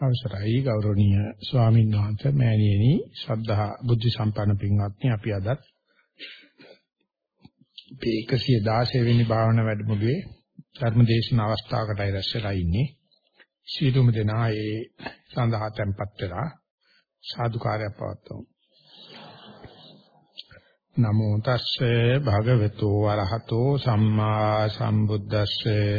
අවසරයි ගෞරවනීය ස්වාමීන් වහන්සේ මෑණියනි ශ්‍රද්ධා බුද්ධ සම්පන්න පින්වත්නි අපි අදත් මේ 116 වෙනි භාවනා වැඩමුළුවේ ධර්මදේශන අවස්ථාවකටයි රැස්වලා ඉන්නේ. සීලුම දෙනා ඒ සඳහා tempත් වෙලා සාදුකාරය පවත්වමු. නමෝ තස්සේ භගවතු වරහතෝ සම්මා සම්බුද්දස්සේ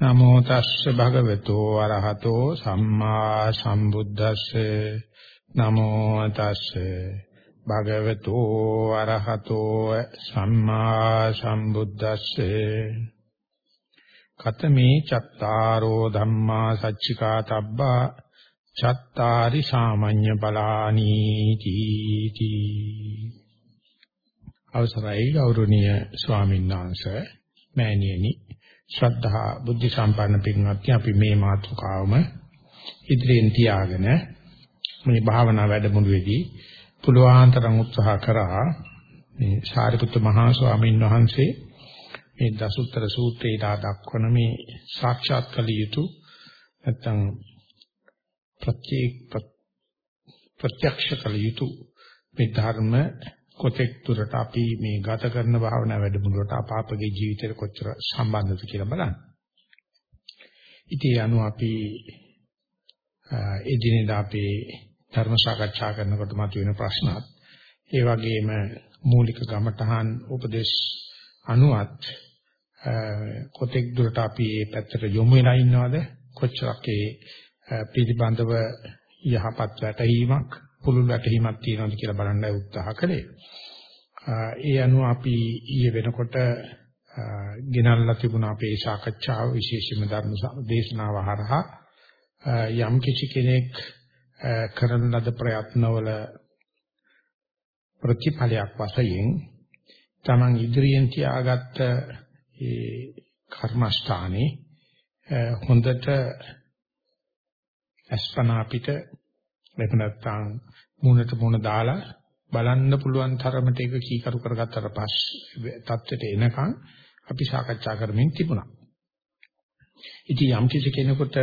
නමෝ තස්ස භගවතු අරහතෝ සම්මා සම්බුද්දස්සේ. නමෝ තස්ස භගවතු අරහතෝ සම්මා සම්බුද්දස්සේ. කතමේ චත්තාරෝ ධම්මා සච්චිකා තබ්බා චත්තාරි සාමඤ්ඤ බලානි තීති. අවසරයි ගෞරවනීය ස්වාමීන් වහන්සේ මෑණියනි. ශ්‍රද්ධා බුද්ධ සම්පන්න පින්වත්නි අපි මේ මාතෘකාවම ඉදිරියෙන් තියාගෙන මේ භාවනා වැඩමුළුවේදී පුලුවන් තරම් උත්සාහ කරා මේ සාරිපුත්ත මහා ස්වාමීන් වහන්සේ මේ දසුත්තර සූත්‍රයේ දා දක්වන මේ සාක්ෂාත් කළ යුතු නැත්නම් ප්‍රත්‍යක් ප්‍රත්‍යක්ෂ කළ යුතු මේ ධර්ම කොතෙක් දුරට අපි මේ ගත කරන භාවනා වැඩමුළුවට අපාපගේ ජීවිතේට කොච්චර සම්බන්ධද කියලා බලන්න. ඉතින් අනු අපි එදිනෙදා අපේ ධර්ම සාකච්ඡා කරනකොට මතුවෙන ප්‍රශ්නත් ඒ වගේම මූලික ගමඨහන් උපදේශ අනුවත් කොතෙක් දුරට අපි මේ පැත්තට යොමු වෙලා ඉන්නවද කොච්චරක් ඒ පිළිබඳව යහපත් වැටහීමක් පුළුල් වැටහීමක් තියෙනවද කියලා බලන්නයි උත්සාහ කළේ. ඒ අනුව අපි ඊයේ වෙනකොට ගෙනල්ලා තිබුණ අපේ සාකච්ඡාව විශේෂයෙන්ම ධර්ම දේශනාව හරහා යම් කිසි කෙනෙක් කරන ලද ප්‍රයත්නවල ප්‍රතිඵලයක් වශයෙන් තමන් ඉදිරියෙන් තියාගත්ත ඒ කර්මස්ථානේ හොඳට අස්පනා පිට එහෙම නැත්නම් මූණට මූණ දාලා බලන්න පුළුවන් තරමට ඒක කීකරු කරගත්තට පස්සේ தත්වෙට එනකන් අපි සාකච්ඡා කරමින් තිබුණා. ඉතින් යම් කිසි කෙනෙකුට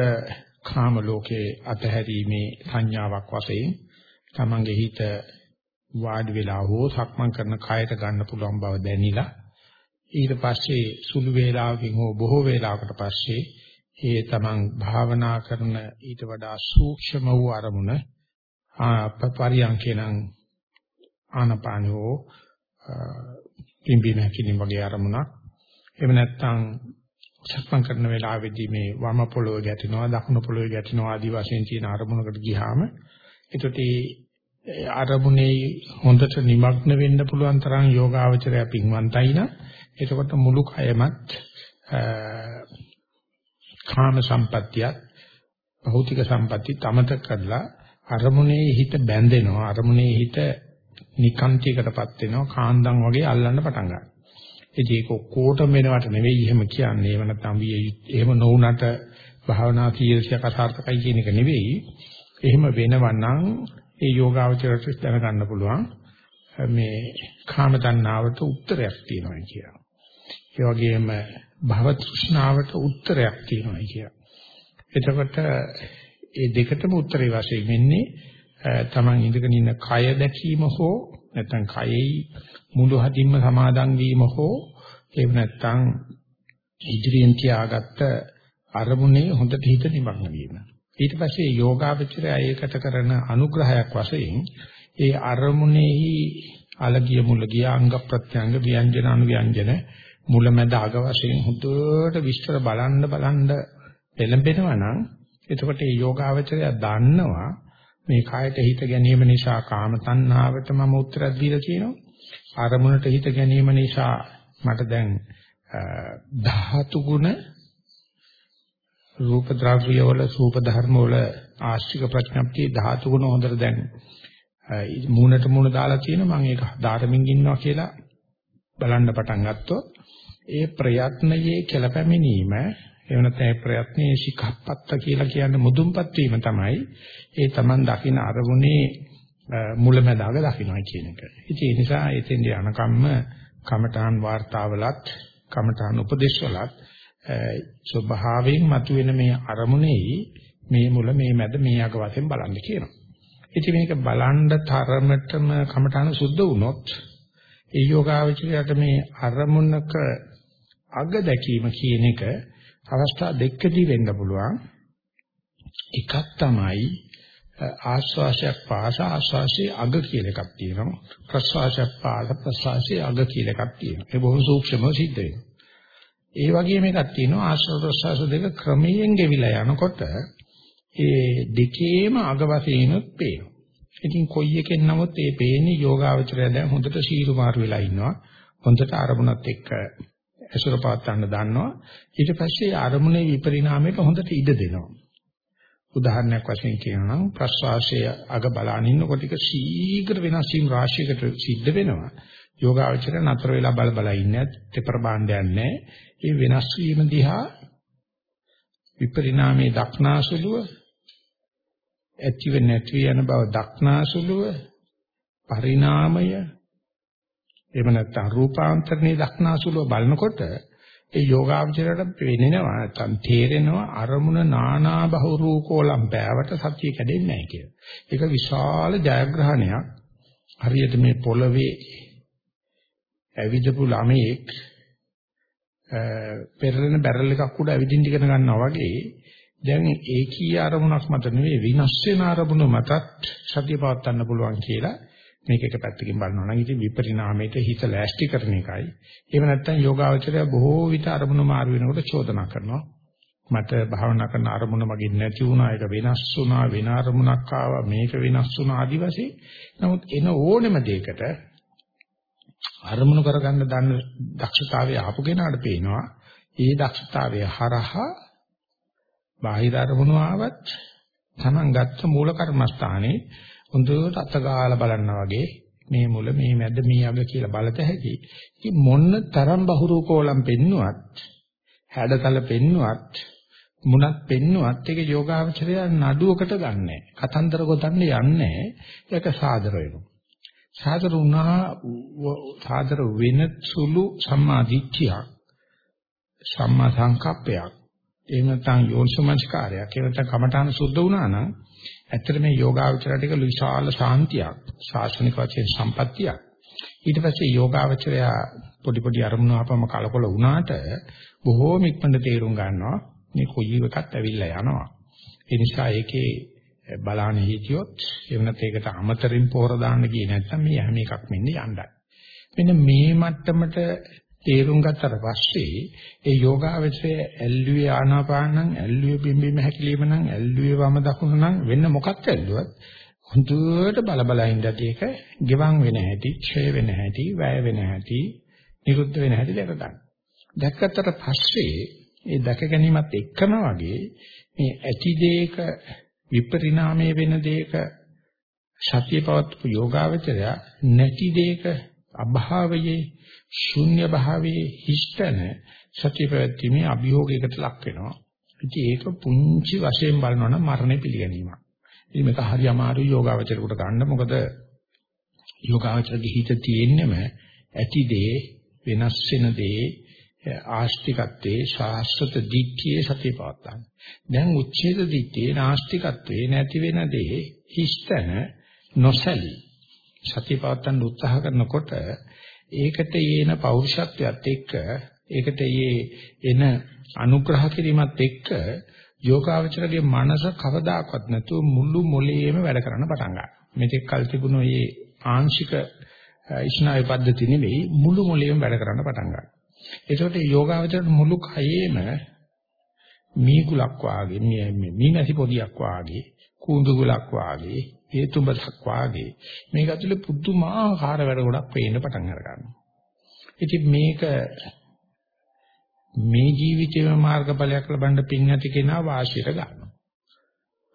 කාම ලෝකයේ අතහැරීමේ සංඥාවක් වශයෙන් තමන්ගේ හිත වාඩි වෙලා හෝ සක්මන් කරන කයට ගන්න පුළුවන් බව දැනිලා ඊට පස්සේ සුළු වේලාවකින් හෝ බොහෝ වේලාවකට පස්සේ ඒ තමන් භාවනා කරන ඊට වඩා සූක්ෂම වූ අරමුණ පරියන්කේනම් ආනපානෝ පිම්බීම හැකිලිම වගේ අරමුණක් එහෙම නැත්නම් සක්මන් කරන වෙලාවේදී මේ වම පොළොව ගැටෙනවා දකුණු පොළොව ගැටෙනවා ආදි වශයෙන් තියෙන අරමුණකට ගියාම එතකොට ඒ අරමුණේ හොඳට নিমগ্ন වෙන්න පුළුවන් තරම් යෝගාවචරය පින්වන්තයි න ะ එතකොට මුළු කයමත් කාම සම්පත්තියත් භෞතික සම්පatti තමත කරලා අරමුණේ හිත බැඳෙනවා අරමුණේ හිත නිකාන්තියකටපත් වෙනවා කාන්දම් වගේ අල්ලන්න පටන් ගන්නවා. ඉතින් ඒක ඔක්කොටම වෙනවට නෙවෙයි එහෙම කියන්නේ. ඒව නැත්නම් එහෙම නොවුනට භාවනා කීර්තියක් අසාර්ථකයි කියන එක නෙවෙයි. එහෙම වෙනවනම් ඒ යෝගාවචරයට දැනගන්න පුළුවන් මේ කාම තණ්හාවට උත්තරයක් තියෙනවා කියලා. ඒ වගේම භව තෘෂ්ණාවට උත්තරයක් තියෙනවා කියලා. එතකොට ඒ දෙකටම උත්තරේ වශයෙන් වෙන්නේ තමන් ඉඳගෙන ඉන්න කය දැකීම හෝ නැත්නම් කයෙහි මුළු හදින්ම සමාදන් වීම හෝ එහෙම නැත්නම් ඉදිරියෙන් තියාගත්ත අරමුණේ හොඳට හිත නිමග්න වීම. ඊට පස්සේ යෝගාවචරය ඒකට කරන අනුග්‍රහයක් වශයෙන් ඒ අරමුණෙහි අලගිය මුලගිය අංග ප්‍රත්‍යංග ව්‍යංජන අනුව්‍යංජන මුලමැද අග වශයෙන් හොඳට විස්තර බලන්න බලන්න එළඹෙනවා නම් එතකොට මේ යෝගාවචරය දන්නවා මේ කායට හිත ගැනීම නිසා කාම තණ්හාවට මම උත්තරයක් දීලා තියෙනවා. ආරමුණට හිත ගැනීම නිසා මට දැන් ධාතු ගුණ රූප ද්‍රව්‍ය වල රූප ධර්ම වල ආශ්‍රික ප්‍රඥප්තිය ධාතු ගුණ හොඳට දැන් මූණට මූණ දාලා තියෙනවා මම ඒක ධාර්මින් ඉන්නවා කියලා බලන්න පටන් ගත්තොත් ඒ ප්‍රයත්නයේ කෙලපැමිනීම එහෙම නැත්නම් ඒ ප්‍රයත්නයේ ශිඛප්පත්ත කියලා කියන්නේ මුදුන්පත් වීම තමයි ඒ Taman දකින අරමුණේ මුලැමැදාග දකින්නයි කියන එක. ඉතින් ඒ නිසා එතෙන්ද යනකම්ම කමඨාන් වාර්තාවලත් කමඨාන් උපදේශවලත් ස්වභාවයෙන් මතුවෙන මේ අරමුණේ මේ මුල මේ මැද මේ අග වශයෙන් බලන්න කියනවා. ඉතින් මේක බලන්න තරමටම කමඨාන සුද්ධ වුණොත් ඒ යෝගාවචරයට මේ අරමුණක අග දැකීම කියන එක අවස්ථා දෙකකදී වෙන්න පුළුවන්. එකක් තමයි ආස්වාසයක් පාස ආස්වාසයේ අග කියලා එකක් තියෙනවා. ප්‍රස්වාසයක් පාස ප්‍රස්වාසයේ අග කියලා එකක් තියෙනවා. ඒ බොහොම සූක්ෂමව සිද්ධ වෙනවා. ඒ වගේම එකක් තියෙනවා ආස්වාද ප්‍රස්වාස දෙක ක්‍රමයෙන් ගෙවිලා යනකොට ඒ දෙකේම අග වශයෙන්ුත් පේනවා. ඉතින් කොයි එකෙන් නමුත් ඒ පේන්නේ යෝගාවචරය දැන් හොඳට සීරු මාරු වෙලා ඉන්නවා. හොඳට අරමුණත් එක්ක ඇසුර පාත් ගන්න දන්නවා. ඊට පස්සේ අරමුණේ විපරිණාමයට හොඳට ඉඩ දෙනවා. උදාහරණයක් වශයෙන් කියනවා නම් ප්‍රස්වාසය අග බලාගෙන ඉන්නකොට ඒක ශීඝ්‍ර වෙනස් වීම රාශියකට සිද්ධ වෙනවා. යෝගාවචරය නතර වෙලා බල බල ඉන්නේ තෙපර බාණ්ඩයක් නැහැ. ඒ වෙනස් වීම දිහා විපරිණාමයේ දක්නාසුලුව ඇතිව නැති යන බව දක්නාසුලුව පරිණාමය එහෙම නැත්නම් රූපාන්තරණේ දක්නාසුලුව බලනකොට ඒ යෝගාවචරයට පේනෙනවා නැත්නම් තේරෙනවා අරමුණ නානා බහුරූපෝලම් බෑවට සතිය කැඩෙන්නේ නැහැ කියලා. ඒක විශාල ජයග්‍රහණයක්. හරියට මේ පොළවේ ඇවිදපු ළමයෙක් පෙරලෙන බැරල් එකක් උඩ ඇවිදින්න ඉගෙන ගන්නවා වගේ දැන් ඒකී අරමුණක් මත නෙවෙයි විනාශ වෙන අරමුණ මතත් සතිය පවත්වන්න පුළුවන් කියලා මේක එක පැත්තකින් බලනවා නම් ඉතින් විපරිණාමයට හිත ලෑස්ති කරන එකයි. එහෙම නැත්නම් යෝගාවචරය බොහෝ විට අරමුණ මාරු වෙනකොට චෝදනා කරනවා. මට භාවනා කරන අරමුණ මගේ නැති වුණා ඒක වෙනස් වුණා වෙන අරමුණක් ආවා මේක වෙනස් වුණා ආදි වශයෙන්. නමුත් එන ඕනෙම දෙයකට අරමුණු කරගන්න දන්න දක්ෂතාවය ආපු කෙනාට පේනවා ඒ දක්ෂතාවය හරහා බාහිර අරමුණු ආවත් Taman ගත්ත මූල කර්මස්ථානේ හොඳට අතගාලා බලනවා වගේ මේ මුල මේ මැද මේ අග කියලා බලත හැකි. ඉතින් මොන්න තරම් බහුරූපෝලම් පෙන්නුවත් හැඩතල පෙන්නුවත් මුණක් පෙන්නුවත් ඒක යෝගාවචරය නඩුවකට ගන්නෑ. කතන්දර ගොතන්න යන්නේ ඒක සාදර වෙනවා. සාදර වුණා සාදර වෙන සුළු සම්මා දිට්ඨියක් සම්මා සංකප්පයක් එහෙම නැත්නම් යෝනිසමංස්කාරයක් එහෙම නැත්නම් කමඨාන සුද්ධ වුණා නම් ඇත්තට මේ යෝගාවචරයට එක විශාල ශාන්තියක් ශාසනික වශයෙන් සම්පත්තියක්. ඊට පස්සේ යෝගාවචරය පොඩි පොඩි අරමුණු ආපම කලකොල වුණාට බොහෝම ඉක්මනට තේරුම් ගන්නවා මේ කොයි එකත් ඇවිල්ලා යනවා. ඒ නිසා ඒකේ බලාන හිටියොත් එවනත් ඒකට අමතරින් පෝර දාන්න ගියේ නැත්නම් මේ හැම එකක් මෙන්නේ යණ්ඩයි. මෙන්න මේ මට්ටමට තේරුම් ගත්තට පස්සේ ඒ යෝගාවචරය ඇල්ලුවේ ආනාපානං ඇල්ලුවේ බිම්බීම හැකිලිම නම් ඇල්ලුවේ වම දකුණ නම් වෙන්න මොකක් ඇල්ලුවත් හොඳට බල බල ඉඳලා ඒක ගෙවන් වෙන හැටි, ක්ෂය වෙන හැටි, වැය වෙන හැටි, නිරුද්ධ වෙන හැටි දැක ගන්න. දැක්කට පස්සේ ඒ දැක ගැනීමත් එක්කම වගේ මේ ඇති දෙයක විපරිණාමය වෙන දෙයක සතිය පවත්වපු යෝගාවචරය නැති දෙයක අභාවයේ ශුන්‍ය භාවයේ හිස්තන සතිය පැවැත්ීමේ අභියෝගයකට ලක් වෙනවා. ඉතින් ඒක පුංචි වශයෙන් බලනවා නම් මරණය පිළිගැනීමක්. ඉතින් මේක හරි අමාරු යෝගාවචරයට ගන්න මොකද යෝගාවචරගේ හිත තියෙන්නම ඇති දේ වෙනස් වෙන දේ ආස්තිකත්වයේ ශාස්ත්‍රත දික්කියේ සතිය පවත්තන. දැන් උච්ඡේද දික්කියේ නාස්තිකත්වයේ නැති වෙන දේ හිස්තන නොසලී සතිය පවත්තන්න උත්සාහ කරනකොට ඒකට යේන පෞරුෂත්වයත් එක්ක ඒකට යේ එන අනුග්‍රහ කිරීමත් එක්ක යෝගාවචරගේ මනස කවදාකවත් නැතුව මුළු මොලේම වැඩ කරන්න පටන් ගන්නවා. මෙතෙක් කල් තිබුණු මේ ආංශික ඉස්නායු පද්ධති නෙවෙයි මුළු මොලේම වැඩ කරන්න පටන් ගන්නවා. ඒකට යෝගාවචරට මුළු කයේම මීගුලක් වාගේ මී නැති පොදියක් වාගේ කූඳු ගුලක් වාගේ හේතුබසක් වාගේ මේක ඇතුලේ පුදුමාකාර වැඩ ගොඩක් පේන්න පටන් අර ගන්නවා. ඉතින් මේක මේ ජීවිතේම මාර්ගඵලයක් ලබන්න පින් ඇති කෙනා වාසියට ගන්නවා.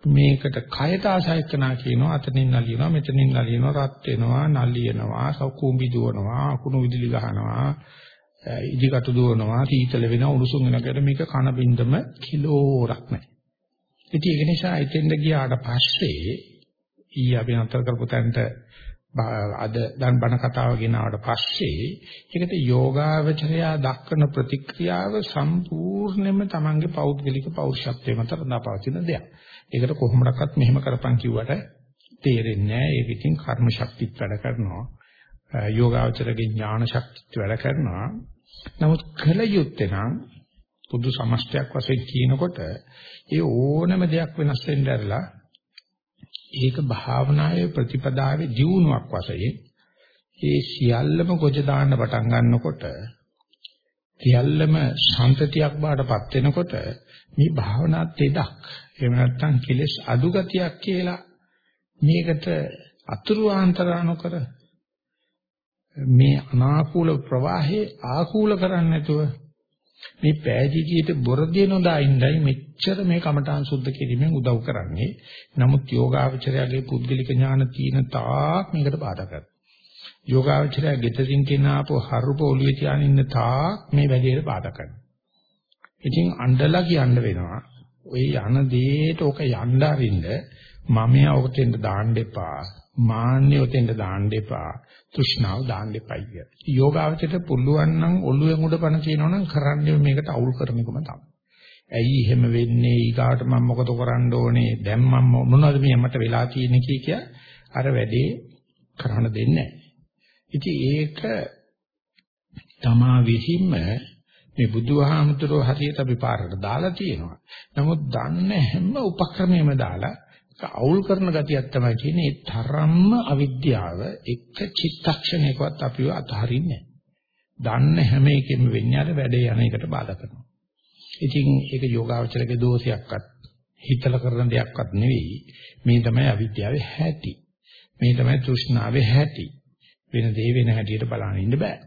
මේකට කයට ආසයිකනා කියනවා අතනින් නලියනවා මෙතනින් නලියනවා රත් වෙනවා නලියනවා සකුම්බි දුවනවා අකුණු විදුලි ගහනවා ඉදිකට දුවනවා සීතල වෙනවා උණුසුම් වෙනකොට මේක කන බින්දම කිලෝරක් නැහැ. ඉතින් ඒක නිසා එතෙන්ද ගියාට පස්සේ ඊ අපි අතර කරපු තැනට අද දැන් බණ කතාව ගෙනාවට පස්සේ ඒකට යෝගාවචරයා දක්වන ප්‍රතික්‍රියාව සම්පූර්ණයෙන්ම Tamange පෞද්ගලික පෞරුෂත්වයේ මත රඳාපවතින දෙයක්. ඒකට කොහොමඩක්වත් මෙහෙම කරපන් කිව්වට තේරෙන්නේ නැහැ. ඒක ඉතින් කර්ම ශක්තිත් වැඩ කරනවා. යෝගාවචරගේ ඥාන ශක්තිත් වැඩ කරනවා. නමුත් කල යුත්තේ නම් පුදු සමස්තයක් වශයෙන් කියනකොට ඒ ඕනම දෙයක් වෙනස් වෙන්න ඇරලා ඒක භාවනාවේ ප්‍රතිපදාවේ දියුණුවක් වශයෙන් ඒ සියල්ලම ගොජ දාන්න පටන් ගන්නකොට සියල්ලම සම්පතියක් බාටපත් වෙනකොට මේ භාවනා තෙදක් එහෙම නැත්නම් කෙලෙස් අඩු ගතියක් කියලා මේකට අතුරු ආන්තර නොකර මේ අනාකූල ප්‍රවාහේ ආකූල කරන්නේ නැතුව මේ පෑදීතියට බොරදිය නොදා ඉඳයි මෙච්චර මේ කමඨාන් සුද්ධ කිරීමෙන් උදව් කරන්නේ. නමුත් යෝගාවචරයාගේ පුද්ගලික ඥාන තීන තාක් මේකට බාධා කරනවා. යෝගාවචරයා ගෙතරින් කියන ආපෝ හරුප ඔළුවේ තියාගෙන ඉන්න තාක් මේ වැඩේට බාධා කරනවා. ඉතින් අඬලා කියන්න වෙනවා. ওই යන දෙයට ඕක යන්න අරින්න මමයා ඔකට දාන්න එපා. මාන්නේ ඔතෙන්ට දාන්න එපා. තෘෂ්ණාව දාන්න එපයි කිය. යෝගාවචරයට පුළුවන් නම් ඔළුවේ මුඩ පණ කියනවනම් කරන්නේ මේකට අවුල් කරන එකම තමයි. ඇයි එහෙම වෙන්නේ? ඊගාට මම මොකද කරන්න ඕනේ? දැන් මම මොනවද මේ මට වෙලා තියෙන්නේ කිය කිය අර වැඩේ කරන්න දෙන්නේ නැහැ. ඉතින් ඒක තමා විහිම්ම මේ බුදුහාමුදුරුවෝ හරියට අපි පාරට දාලා තියෙනවා. නමුත් දන්න හැම උපක්‍රමයක්ම දාලා අවුල් කරන ගතියක් තමයි තියෙන්නේ ඒ තරම්ම අවිද්‍යාව එක චිත්තක්ෂණයකවත් අපිව අතහරින්නේ දන්න හැම එකෙම වෙන්නේ අර වැඩේ යන එකට බාධා කරනවා. ඉතින් ඒක යෝගාවචරගේ දෝෂයක්වත් හිතලා කරන දෙයක්වත් නෙවෙයි. මේ තමයි අවිද්‍යාවේ හැටි. මේ තමයි තෘෂ්ණාවේ හැටි. වෙන දේ වෙන හැටියට බලන්න ඉන්න බෑ.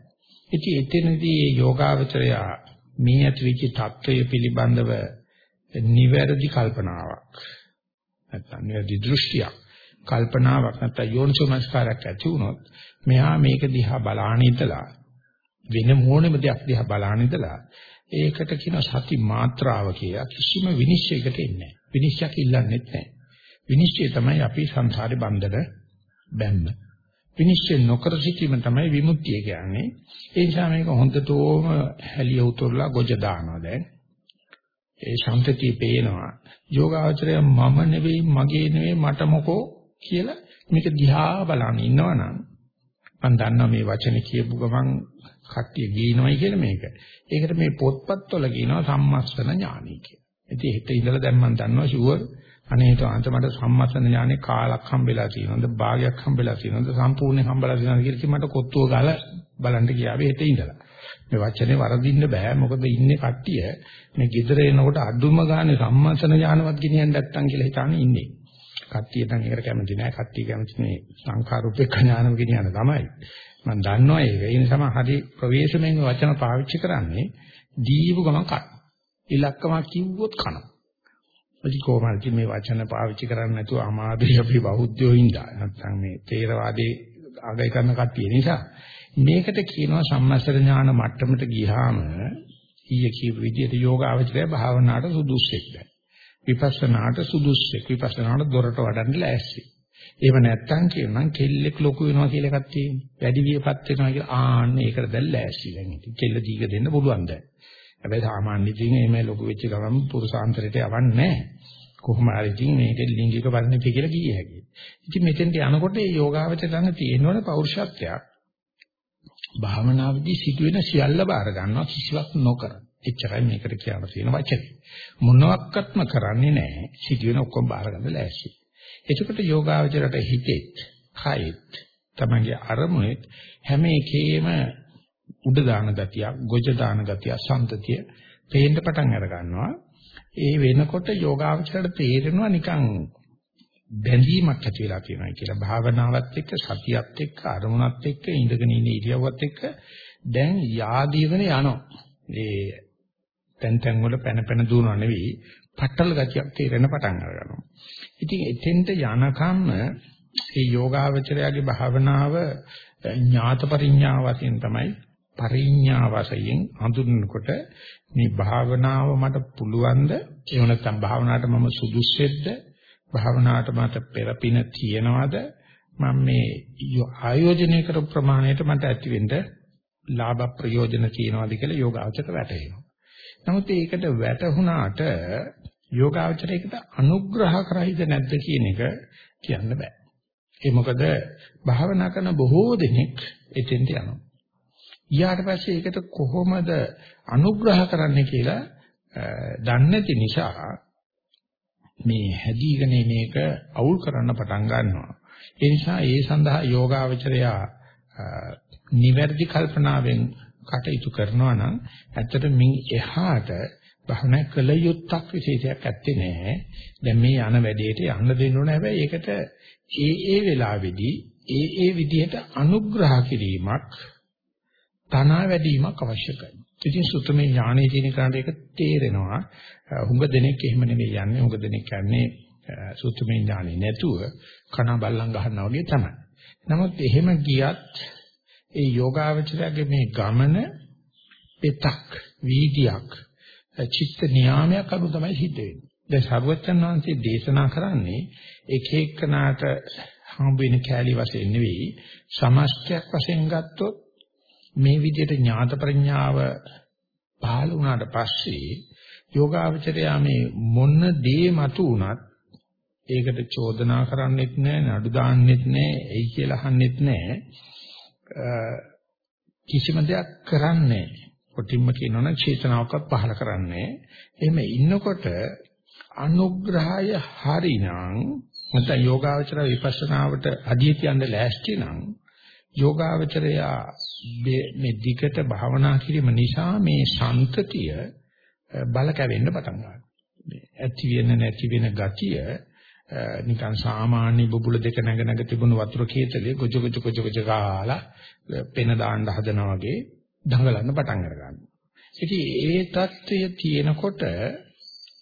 ඉතින් එතනදී මේ යෝගාවචරයා මේ ඇතිවිච තත්වය පිළිබඳව නිවැරදි කල්පනාවක් නැත්නම් නිවැරදි දෘෂ්ටියක් කල්පනාවක් නැත්නම් යෝනිසෝමස්කාරයක් ඇති වුණොත් මෙහා මේක දිහා බලාන ඉඳලා වෙන මොනෙම දෙයක් දිහා බලාන ඉඳලා ඒකට කියන සති මාත්‍රාව කියලා කිසිම විනිශ්චයකට එන්නේ නැහැ. විනිශ්චයක් ඉල්ලන්නෙත් නැහැ. විනිශ්චය තමයි අපි සංසාරේ බන්ධන බැන්න. විනිශ්චය නොකර සිටීම තමයි විමුක්තිය කියන්නේ. ඒ නිසා මේක හොඳටම හැලිය උතුරලා ගොජ දානවා දැන්. ඒ සම්පතිය පේනවා. යෝගාචරය මම නෙවෙයි මගේ නෙවෙයි මට මොකෝ කියලා මේක දිහා බලන ඉන්නවනම් මම දන්නවා මේ වචනේ කියපු ගමන් කට්ටිය ගිනවයි කියලා මේක. ඒකට මේ පොත්පත්වල කියනවා සම්මස්තන ඥානයි කියලා. ඉතින් හිත ඉඳලා දැන් මම දන්නවා ෂුවර් අනේ හිත අන්තිමට සම්මස්තන ඥානේ කාලක් හම්බෙලා තියෙනවද භාගයක් හම්බෙලා තියෙනවද සම්පූර්ණයෙන් හම්බෙලා තියෙනවද කියලා ඉතින් මට කොත්තුව ගාලා බලන්න ගියාවේ හිත ඉඳලා. මේ වචනේ වරදින්න බෑ මොකද ඉන්නේ කට්ටිය මේ ගෙදර එනකොට අඩුම ගානේ සම්මස්තන ඥානවත් ගෙනියන්න නැත්තම් කියලා හිතානේ ඉන්නේ. කට්ටිය නම් ඒකට කැමති නෑ කට්ටිය කැමති මේ සංඛාරූපේක ඥානම ගෙනියන්න තමයි. මම දන්නවා ඒක. ඒ නිසා හරි ප්‍රවේශමෙන් වචන පාවිච්චි කරන්නේ දීපු ගමන් කන. ඉලක්කමක් කිව්වොත් කනවා. ඉතින් කොහොමද මේ වචන පාවිච්චි කරන්නේ නැතුව අමාදී අපි බෞද්ධයෝ ඉඳා නැත්නම් මේ තේරවාදී ආගය කරන කට්ටිය නිසා මේකට කියනවා සම්මස්තර ඥාන මට්ටමට ගියාම ඊයේ කියපු විදිහට යෝග අවචරය භාවනාවට සුදුස්සෙක් දැන් විපස්සනාට සුදුස්සෙක් විපස්සනාට දොරට වඩන්න ලෑස්ති. ඒව නැත්තම් කියනනම් කෙල්ලෙක් ලොකු වෙනවා කියලා එකක් තියෙනවා. වැඩි වියපත් වෙනවා කියලා ආන්න ඒකට දැන් ලෑස්ති දැන් ඉතින් කෙල්ල දීක දෙන්න පුළුවන් දැන්. හැබැයි සාමාන්‍ය ඉතින් එimhe ලොකු වෙච්ච ගමන් පුරුසාන්තරයට යවන්නේ නැහැ. කොහොම හරි ඉතින් මේක ලිංගික පරිණතිය කියලා කිය හැකියි. ඉතින් මෙතෙන්ට යනකොට මේ යෝගාවචර ළඟ තියෙනවනේ පෞරුෂත්වයක්. භාවනාවේදී සිදුවෙන සියල්ල බාර ගන්නවා කිසිවක් නොකර. එච්චරයි මේකට කියන්න තියෙන වචනේ. මොනවත්ක්ත්ම කරන්නේ නැහැ. සිදුවෙන ඔක්කොම බාර ගන්න ලෑස්ති. එතකොට යෝගාවචරයට හිතෙත්, කයෙත්, තමගේ අරමුණෙත් හැම එකේම උඩ දාන ගතියක්, ගොජ දාන ගතිය, සම්තතිය පේන්න පටන් අර ගන්නවා. ඒ වෙනකොට යෝගාවචරයට තේරෙනවා නිකන් බැඳීමක් ඇති වෙලා තියෙනවා කියලා භාවනාවත් එක්ක සතියත් එක්ක අරමුණත් එක්ක ඉඳගෙන ඉන්න ඉරියව්වත් එක්ක දැන් yaadීගෙන යනවා. ඒ තැන් තැන් වල පැන පැන දුවනවා නෙවෙයි පట్టල ගතියක් තේරෙන පටන් ගන්නවා. ඉතින් එතෙන්ට යනකම් මේ යෝගාවචරයාගේ භාවනාව ඥාත පරිඥා වශයෙන් තමයි පරිඥා වශයෙන් හඳුන්වනකොට මේ භාවනාව මට පුළුවන්ද එහෙම නැත්නම් භාවනාවට මම සුදුස්සෙක්ද භාවනාවට මට පෙරපින තියනවාද මම මේ ආයෝජනය කරපු ප්‍රමාණයට මට ඇතිවෙන්න ලාභ ප්‍රයෝජන තියනවාද කියලා යෝගාචර වැටහෙනවා. නමුත් ඒකට වැටහුණාට යෝගාවචරයකට අනුග්‍රහ කරයිද නැද්ද කියන එක කියන්න බෑ. ඒ මොකද භාවනා කරන බොහෝ දෙනෙක් එතෙන්ට යනවා. ඊට පස්සේ ඒකට කොහොමද අනුග්‍රහ කරන්න කියලා දන්නේ නැති නිසා මේ හැදීගෙන මේක අවුල් කරන්න පටන් ගන්නවා. ඒ නිසා ඒ සඳහා යෝගාවචරයා නිවැරදි කල්පනාවෙන් කටයුතු කරනවා නම් ඇත්තට මින් එහාට භවනා කළ යුත්තක් විශේෂයක් ඇත්තේ නැහැ. දැන් මේ යන වැඩේට යන්න දෙන්න ඕන හැබැයි ඒකට ඒ ඒ වෙලාවේදී ඒ ඒ විදිහට අනුග්‍රහ කිරීමක් තනා වැඩිවීමක් අවශ්‍ය කරනවා. ඉතින් සුත්තමේ ඥානයේ තියෙන කාණ්ඩ ඒක තේරෙනවා. හුඟ දෙනෙක් එහෙම නෙවෙයි යන්නේ. හුඟ දෙනෙක් යන්නේ සුත්තමේ ඥානෙ නැතුව කන බල්ලන් ගහනවා වගේ තමයි. නමුත් එහෙම ගියත් ඒ යෝගාවචරයේ මේ ගමන පෙතක් වීදියක් චිත්ත නියාමයක් අනුව තමයි සිද්ධ වෙන්නේ. දැන් සර්වචන් වහන්සේ දේශනා කරන්නේ එක එක්කනාට හම්බ වෙන කෑලි වශයෙන් නෙවෙයි සමස්තයක් වශයෙන් ගත්තොත් මේ විදිහට ඥාත ප්‍රඥාව පහළ වුණාට පස්සේ යෝගාවචරයා මේ මොන දේ මතු වුණත් ඒකට චෝදනා කරන්නෙත් නැහැ නඩු දාන්නෙත් නැහැ එයි කියලා අහන්නෙත් නැහැ කිසිම දෙයක් කරන්නේ කොටින්ම කියනවනම් චේතනාවක්වත් පහළ කරන්නේ එහෙම ඉන්නකොට අනුග්‍රහය හරිනම් නැත්නම් යෝගාවචර විපස්සනාවට අධිය කියන්න ලෑස්ති නම් යෝගාවචරයා මේ දිගට භාවනා කිරීම නිසා මේ සන්තතිය බල කැවෙන්න පටන් ගන්නවා. ඇති වෙන නැති වෙන ගතිය නිකන් සාමාන්‍ය බුබුල දෙක නැග නැග තිබුණු වතුර කේතලේ ගොජ ගොජ ගොජ ගොජ ගාලා පෙන දාන්න හදනවා වගේ දඟලන්න පටන් අර ගන්නවා. ඉතින් ඒ தත්ත්වය තියෙනකොට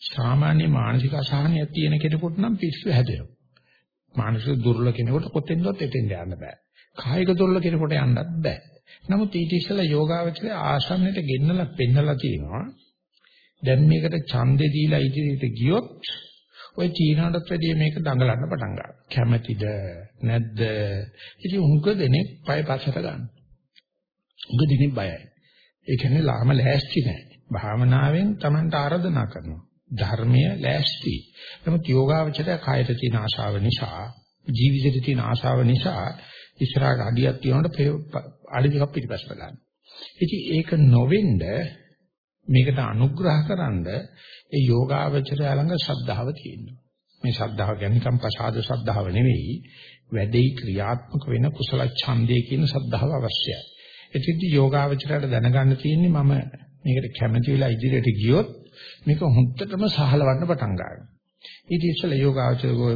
සාමාන්‍ය මානසික අසහනයක් තියෙන කෙනෙකුට නම් පිස්සු හැදෙනවා. මානසික දුර්වල කෙනෙකුට කොතෙන්වත් එතෙන්ට යන්න බෑ. කායික දුර්වල කෙනෙකුට යන්නත් බෑ. නමුත් ඊට ඉස්සෙල්ලා යෝගාවචරය ආසන්නයට ගෙන්නලා පෙන්නලා තියෙනවා. දැන් මේකට ඡන්දේ දීලා ඉදිරියට ගියොත් ඔය චීනාටත් වැඩිය මේක දඟලන්න පටන් ගන්නවා. කැමැතිද නැද්ද? ඉතින් උංග දෙනෙක් පය පස්සට ගන්න. උංග දෙනෙක් බයයි. ඒ කියන්නේ ලාම ලෑස්ති නැහැ. භාවනාවෙන් Tamanට ආරාධනා කරනවා. ධර්මය ලෑස්ති. නමුත් යෝගාවචරය කායත තියෙන ආශාව නිසා, ජීවිතේ තියෙන ආශාව නිසා ඉස්සරහට අඩියක් තියනකොට අඩි දෙකක් පිටිපස්සට ගන්න. ඉතින් ඒක නොවෙන්න මේකට අනුග්‍රහකරනද ඒ යෝගාවචරය ළඟ ශ්‍රද්ධාව තියෙනවා. මේ ශ්‍රද්ධාව කියන්නේ නිකම් ප්‍රසාද ශ්‍රද්ධාව නෙවෙයි, වැඩේ ක්‍රියාත්මක වෙන කුසල ඡන්දේ කියන ශ්‍රද්ධාව අවශ්‍යයි. එතින්දි යෝගාවචරයට දැනගන්න තියෙන්නේ මම මේකට කැමති වෙලා ඉදිරියට ගියොත් මේක හොඳටම සහලවන්න පටන් ගන්නවා. ඊට ඉස්සෙල්ලා යෝගාචරකෝ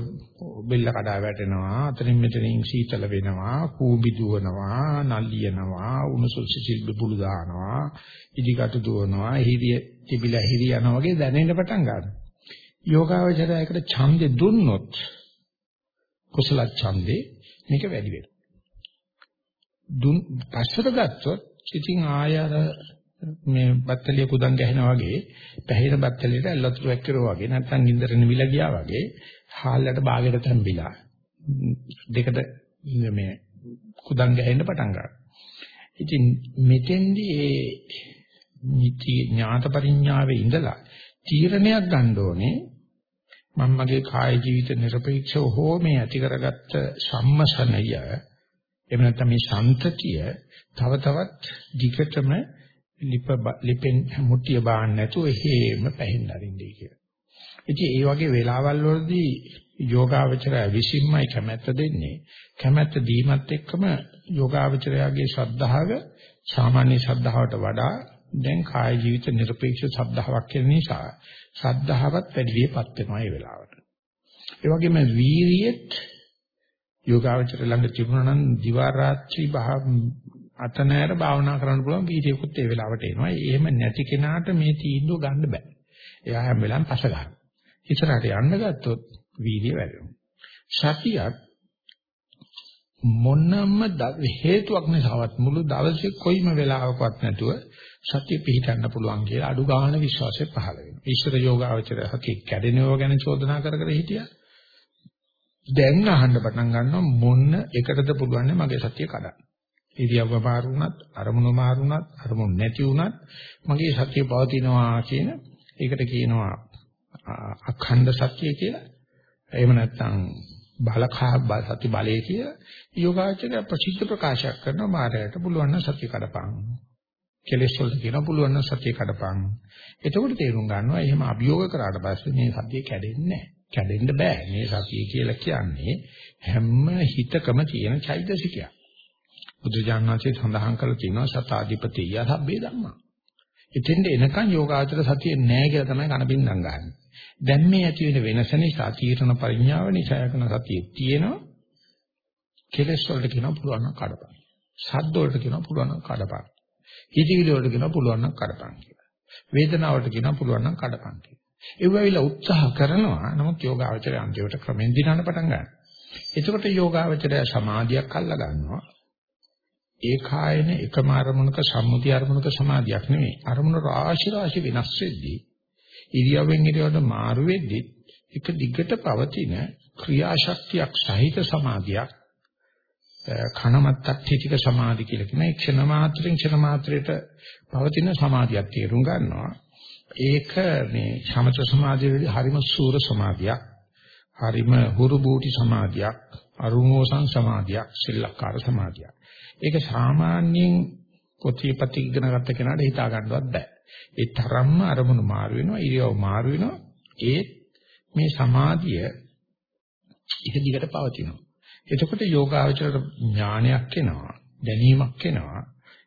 බෙල්ල කඩා වැටෙනවා, අතරින් මෙතනින් සීතල වෙනවා, කූඹි දුවනවා, නල්ලියනවා, උණුසුම් සිසිල් බුබුලු දානවා, ඉදිකට දුවනවා, හිරිය තිබිලා හිරිය යනවා වගේ දැනෙන්න පටන් ගන්නවා. යෝගාචරයකට ඡන්දේ දුන්නොත් කුසල ඡන්දේ මේක වැඩි වෙනවා. දුන් පස්සට ගත්තොත් ඉතින් ආය අර මේ බත්තලිය කුදන් ගැහෙනා වගේ පැහිර බත්තලියට ඇල්ලතුරු එක්කරෝ වගේ නැත්නම් නින්දර නිවිලා ගියා වගේ හාල්ලට බාගෙට තැම්බිලා දෙකට මේ කුදන් ගැහෙන්න පටන් ගන්නවා. ඉතින් මෙතෙන්දී ඒ නිති ඥාත පරිඥාවේ ඉඳලා තීරණයක් ගන්න ඕනේ මම මගේ කාය ජීවිත නිර්පේක්ෂව හෝ මේ ඇති කරගත්ත සම්මසනය එහෙම නැත්නම් මේ සම්තතිය තව තවත් ධිකතම ලිප ලිපෙන් මුට්ටිය බාන්න නැතුව එහෙම පැහෙන්න අරින්නේ කියලා. ඉතින් ඒ වගේ වෙලාවල් වලදී යෝගාවචරය විසින්මයි කැමැත්ත දෙන්නේ. කැමැත්ත දීමත් එක්කම යෝගාවචරයාගේ ශ්‍රද්ධාව සාමාන්‍ය ශ්‍රද්ධාවට වඩා දැන් කාය ජීවිත නිර්පේක්ෂ ශ්‍රද්ධාවක් කියන නිසා ශ්‍රද්ධාවත් වැඩි වියපත් වෙනවා ඒ වෙලාවට. ඒ වගේම වීරියෙත් යෝගාවචර ළඟ තිබුණා නම් දිවා රාත්‍රී අතනෑර භාවනා කරන්න පුළුවන් වීර්යකුත් ඒ වෙලාවට එනවා. එහෙම නැති කෙනාට මේ තීන්දුව ගන්න බෑ. එයා හැම වෙලාවෙම පස ගන්නවා. ඉස්සරහට යන්න ගත්තොත් වීර්ය වැඩෙනවා. සතියත් මොනම හේතුවක් නිසාවත් මුළු දවසේ කොයිම වෙලාවකවත් නැතුව සතිය පිහිටන්න පුළුවන් කියලා අඩු ගන්න විශ්වාසය පහළ වෙනවා. ඊශ්වර යෝගාවචර හකි කැඩෙනව ගැන චෝදනා කර කර හිටියා. දැන් අහන්න පටන් ගන්නවා මොන එකටද පුළුවන් මගේ සතිය කඩන්න. ඉරියව්ව මාරු වුණත් අරමුණු මාරු වුණත් අරමුණු නැති වුණත් මගේ සතිය පවතිනවා කියන ඒකට කියනවා අඛණ්ඩ සත්‍ය කියලා. එහෙම නැත්නම් බලකා සති බලය කියලා යෝගාචරය ප්‍රසිද්ධ ප්‍රකාශයක් කරනවා මායයට පුළුවන් නම් සත්‍ය කඩපං. කෙලෙස් වලට කියනවා පුළුවන් නම් සත්‍ය කඩපං. එතකොට තේරුම් ගන්නවා එහෙම අභියෝග කරාට පස්සේ මේ සත්‍ය කැඩෙන්නේ නැහැ. කැඩෙන්න බෑ. මේ සතිය කියලා කියන්නේ හැම හිතකම තියෙන චෛතසිකයක්. බුදුජානනාංශයේ සඳහන් කරලා තියෙනවා සතාධිපතිය සබ්බේ ධම්මා. ඉතින්ද එනකන් යෝගාචර සතිය නැහැ කියලා තමයි කනබින්දම් ගන්න. දැන් මේ ඇති වෙන වෙනස නිසා තීරණ පරිඥාව නිසා යකන සතිය තියෙනවා. කෙලස් වලට කියනවා පුළුවන් නම් කඩපන්. සද්ද වලට කියනවා පුළුවන් නම් කඩපන්. හිතවිලි වලට කියනවා පුළුවන් නම් කඩපන් කියලා. වේදනාවට කියනවා පුළුවන් නම් කඩපන් කියලා. ඒව වෙලා උත්සාහ කරනවා. නමුත් යෝගාචරය අන්තිමට ක්‍රමෙන් දිනන්න පටන් ගන්නවා. එතකොට යෝගාචරය සමාධියක් අල්ලා ගන්නවා. ඒ කායන එකම අරමුණක සම්මුති අරමුණක සමාධියක් නෙමෙයි. අරමුණ රාශි රාශි වෙනස් වෙද්දී ඉරියව්වෙන් ඉරියව්වට මාරු වෙද්දී එක දිගට පවතින ක්‍රියාශක්තියක් සහිත සමාධියක් කනමත්තක්ඨිතික සමාධි කියලා කියන ක්ෂණ මාත්‍රෙන් ක්ෂණ මාත්‍රයට පවතින සමාධියක් තේරුම් ගන්නවා. ඒක මේ සමත සමාධියේදී හරිම සූර සමාධියක්. හරිම හුරු බූටි සමාධියක්, අරුමෝසං සමාධියක්, සිල්ලක්කාර සමාධියක්. ඒක සාමාන්‍යයෙන් පොතීපති ඉගෙන ගත්ත කෙනාට හිතා ගන්නවත් බෑ. ඒ තරම්ම අරමුණු මාරු වෙනවා, ඉරියව් මාරු වෙනවා. ඒ මේ සමාධිය එක දිගට පවතිනවා. එතකොට යෝගාචරයට ඥානයක් එනවා, දැනීමක් එනවා.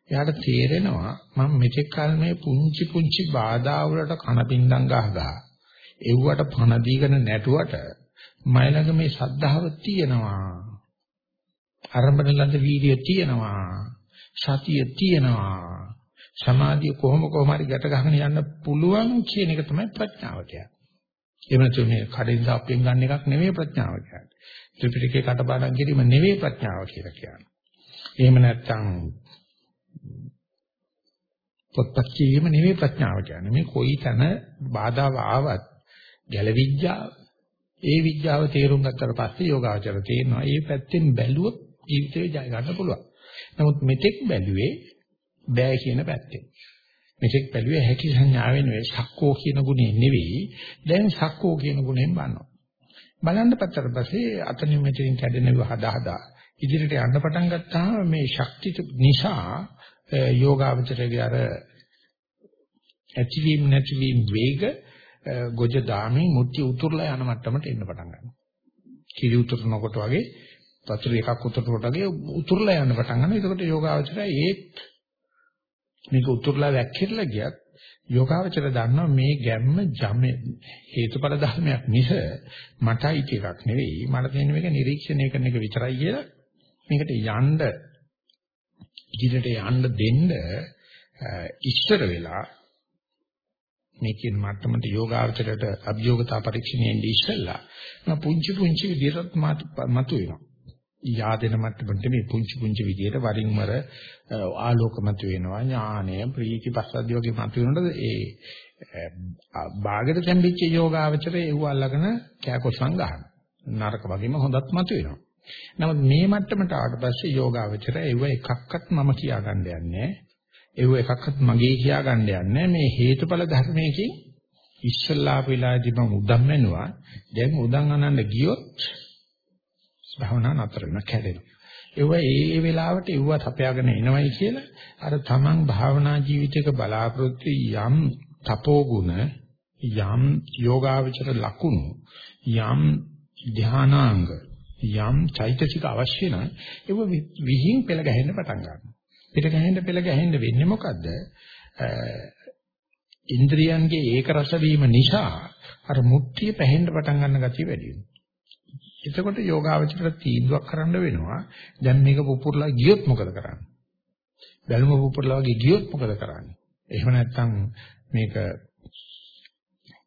එයාට තේරෙනවා මම මෙතෙක් කල මේ පුංචි පුංචි බාධා වලට කන පින්දම් ගහ ගහ එව්වට පණ දීගෙන නැටුවට මයිලඟ මේ ශද්ධාව තියෙනවා අරඹන ලද වීර්යය තියෙනවා සතිය තියෙනවා සමාධිය කොහොම කොහම හරි ගැට ගහගෙන යන්න පුළුවන් කියන එක තමයි ප්‍රඥාව කියන්නේ. එහෙම නැත්නම් මේ කඩෙන් සාප්පෙන් ගන්න එකක් නෙමෙයි ප්‍රඥාව කියන්නේ. ත්‍රිපිටකේ කටපාඩම් කිරීම නෙවෙයි ප්‍රඥාව කියලා කියන්නේ. එහෙම නැත්නම් පොත්පත් කියවීම නෙවෙයි ප්‍රඥාව කියන්නේ. මේ කොයි තැන බාධාව ආවත් ගැලවිඥාව ඒ විඥාව තේරුම් ගත්තට පස්සේ යෝගාචර තේරෙනවා. මේ පැත්තෙන් බැලුවොත් ජීවිතේ ජය ගන්න පුළුවන්. නමුත් මෙතෙක් බැලුවේ බෑ කියන පැත්තෙන්. මෙතෙක් බැලුවේ හැකි සංඥාවෙන් නෙවෙයි සක්කෝ කියන ගුණේ නෙවෙයි. දැන් සක්කෝ කියන ගුණයෙන් බලනවා. බලන්න පත්තර පස්සේ අතනින් මෙතනින් කැඩෙනව හදා හදා ඉදිරියට යන්න පටන් ගත්තාම මේ ශක්තිය නිසා යෝගාවචරයේ අර ඇතිවීම නැතිවීම වේග ගොජ දාමේ මුට්ටි උතුරලා යන මට්ටමට එන්න පටන් ගන්නවා. කිරි උතුරනකොට වගේ වතුර එකක් උතුරනකොට වගේ උතුරලා යන්න පටන් ගන්නවා. ඒකට යෝගාවචරය ඒත් මේක උතුරලා වැක්කිරලා ගියත් යෝගාවචර දන්නවා මේ ගැම්ම ජම හේතුඵල ධර්මයක් මිස මටයි එකක් නෙවෙයි. මට තියෙන මේක නිරීක්ෂණය කරන එක විතරයි කියලා මේකට යන්න ඉදිරියට යන්න දෙන්න ඉස්සර වෙලා මේ කියන මට්ටමට යෝගාචරයට අභියෝගතා පරීක්ෂණයෙන් ඉස්සෙල්ලා මම පුංචි පුංචි විදිහට මතු වෙනවා. යාදෙන මට්ටමට මේ පුංචි පුංචි විදිහට වරින් වර ආලෝකමත් වෙනවා ඥානය ප්‍රීති පස්සද්ධිය වගේ මතු වෙනකොට ඒ බාගෙට තැම්පිච්ච යෝගාචරයේ ඒව අල්ලගෙන කෑකොස්සන් ගන්නවා. නරක වගේම හොඳත් මතු වෙනවා. නමුත් මේ මට්ටමට ආවට පස්සේ යෝගාවචරය ඒව එකක්වත් මම කියාගන්න යන්නේ ඒව එකක්වත් මගේ කියාගන්න යන්නේ මේ හේතුඵල ධර්මයකින් ඉස්සල්ලා වෙලාදී මම උදම් වෙනවා දැන් උදම් අනන්න ගියොත් භවනා නතර වෙන කැඩෙනවා ඒව ඒ ඒ වෙලාවට ඒව තපයාගෙන එනවයි කියලා අර තමන් භාවනා ජීවිතයක බලාපොරොත්තු යම් තපෝගුණ යම් යෝගාවචර ලකුණු යම් ධානාංග යම් චෛතසික අවශ්‍ය නම් ඒක විහිං පෙළ ගැහෙන්න පටන් ගන්නවා. පෙළ ගැහෙන්න පෙළ ගැහෙන්න වෙන්නේ මොකද්ද? ඉන්ද්‍රියන්ගේ ඒක රස වීම නිසා අර මුක්තිය පැහෙන්න පටන් ගන්න ගතිය වැඩි වෙනවා. එතකොට යෝගාවචරයට තීන්දුවක් කරන්න වෙනවා. දැන් මේක පුපුරලා ගියොත් මොකද කරන්නේ? බැලුම පුපුරලා වගේ ගියොත් මොකද කරන්නේ? එහෙම නැත්නම් මේක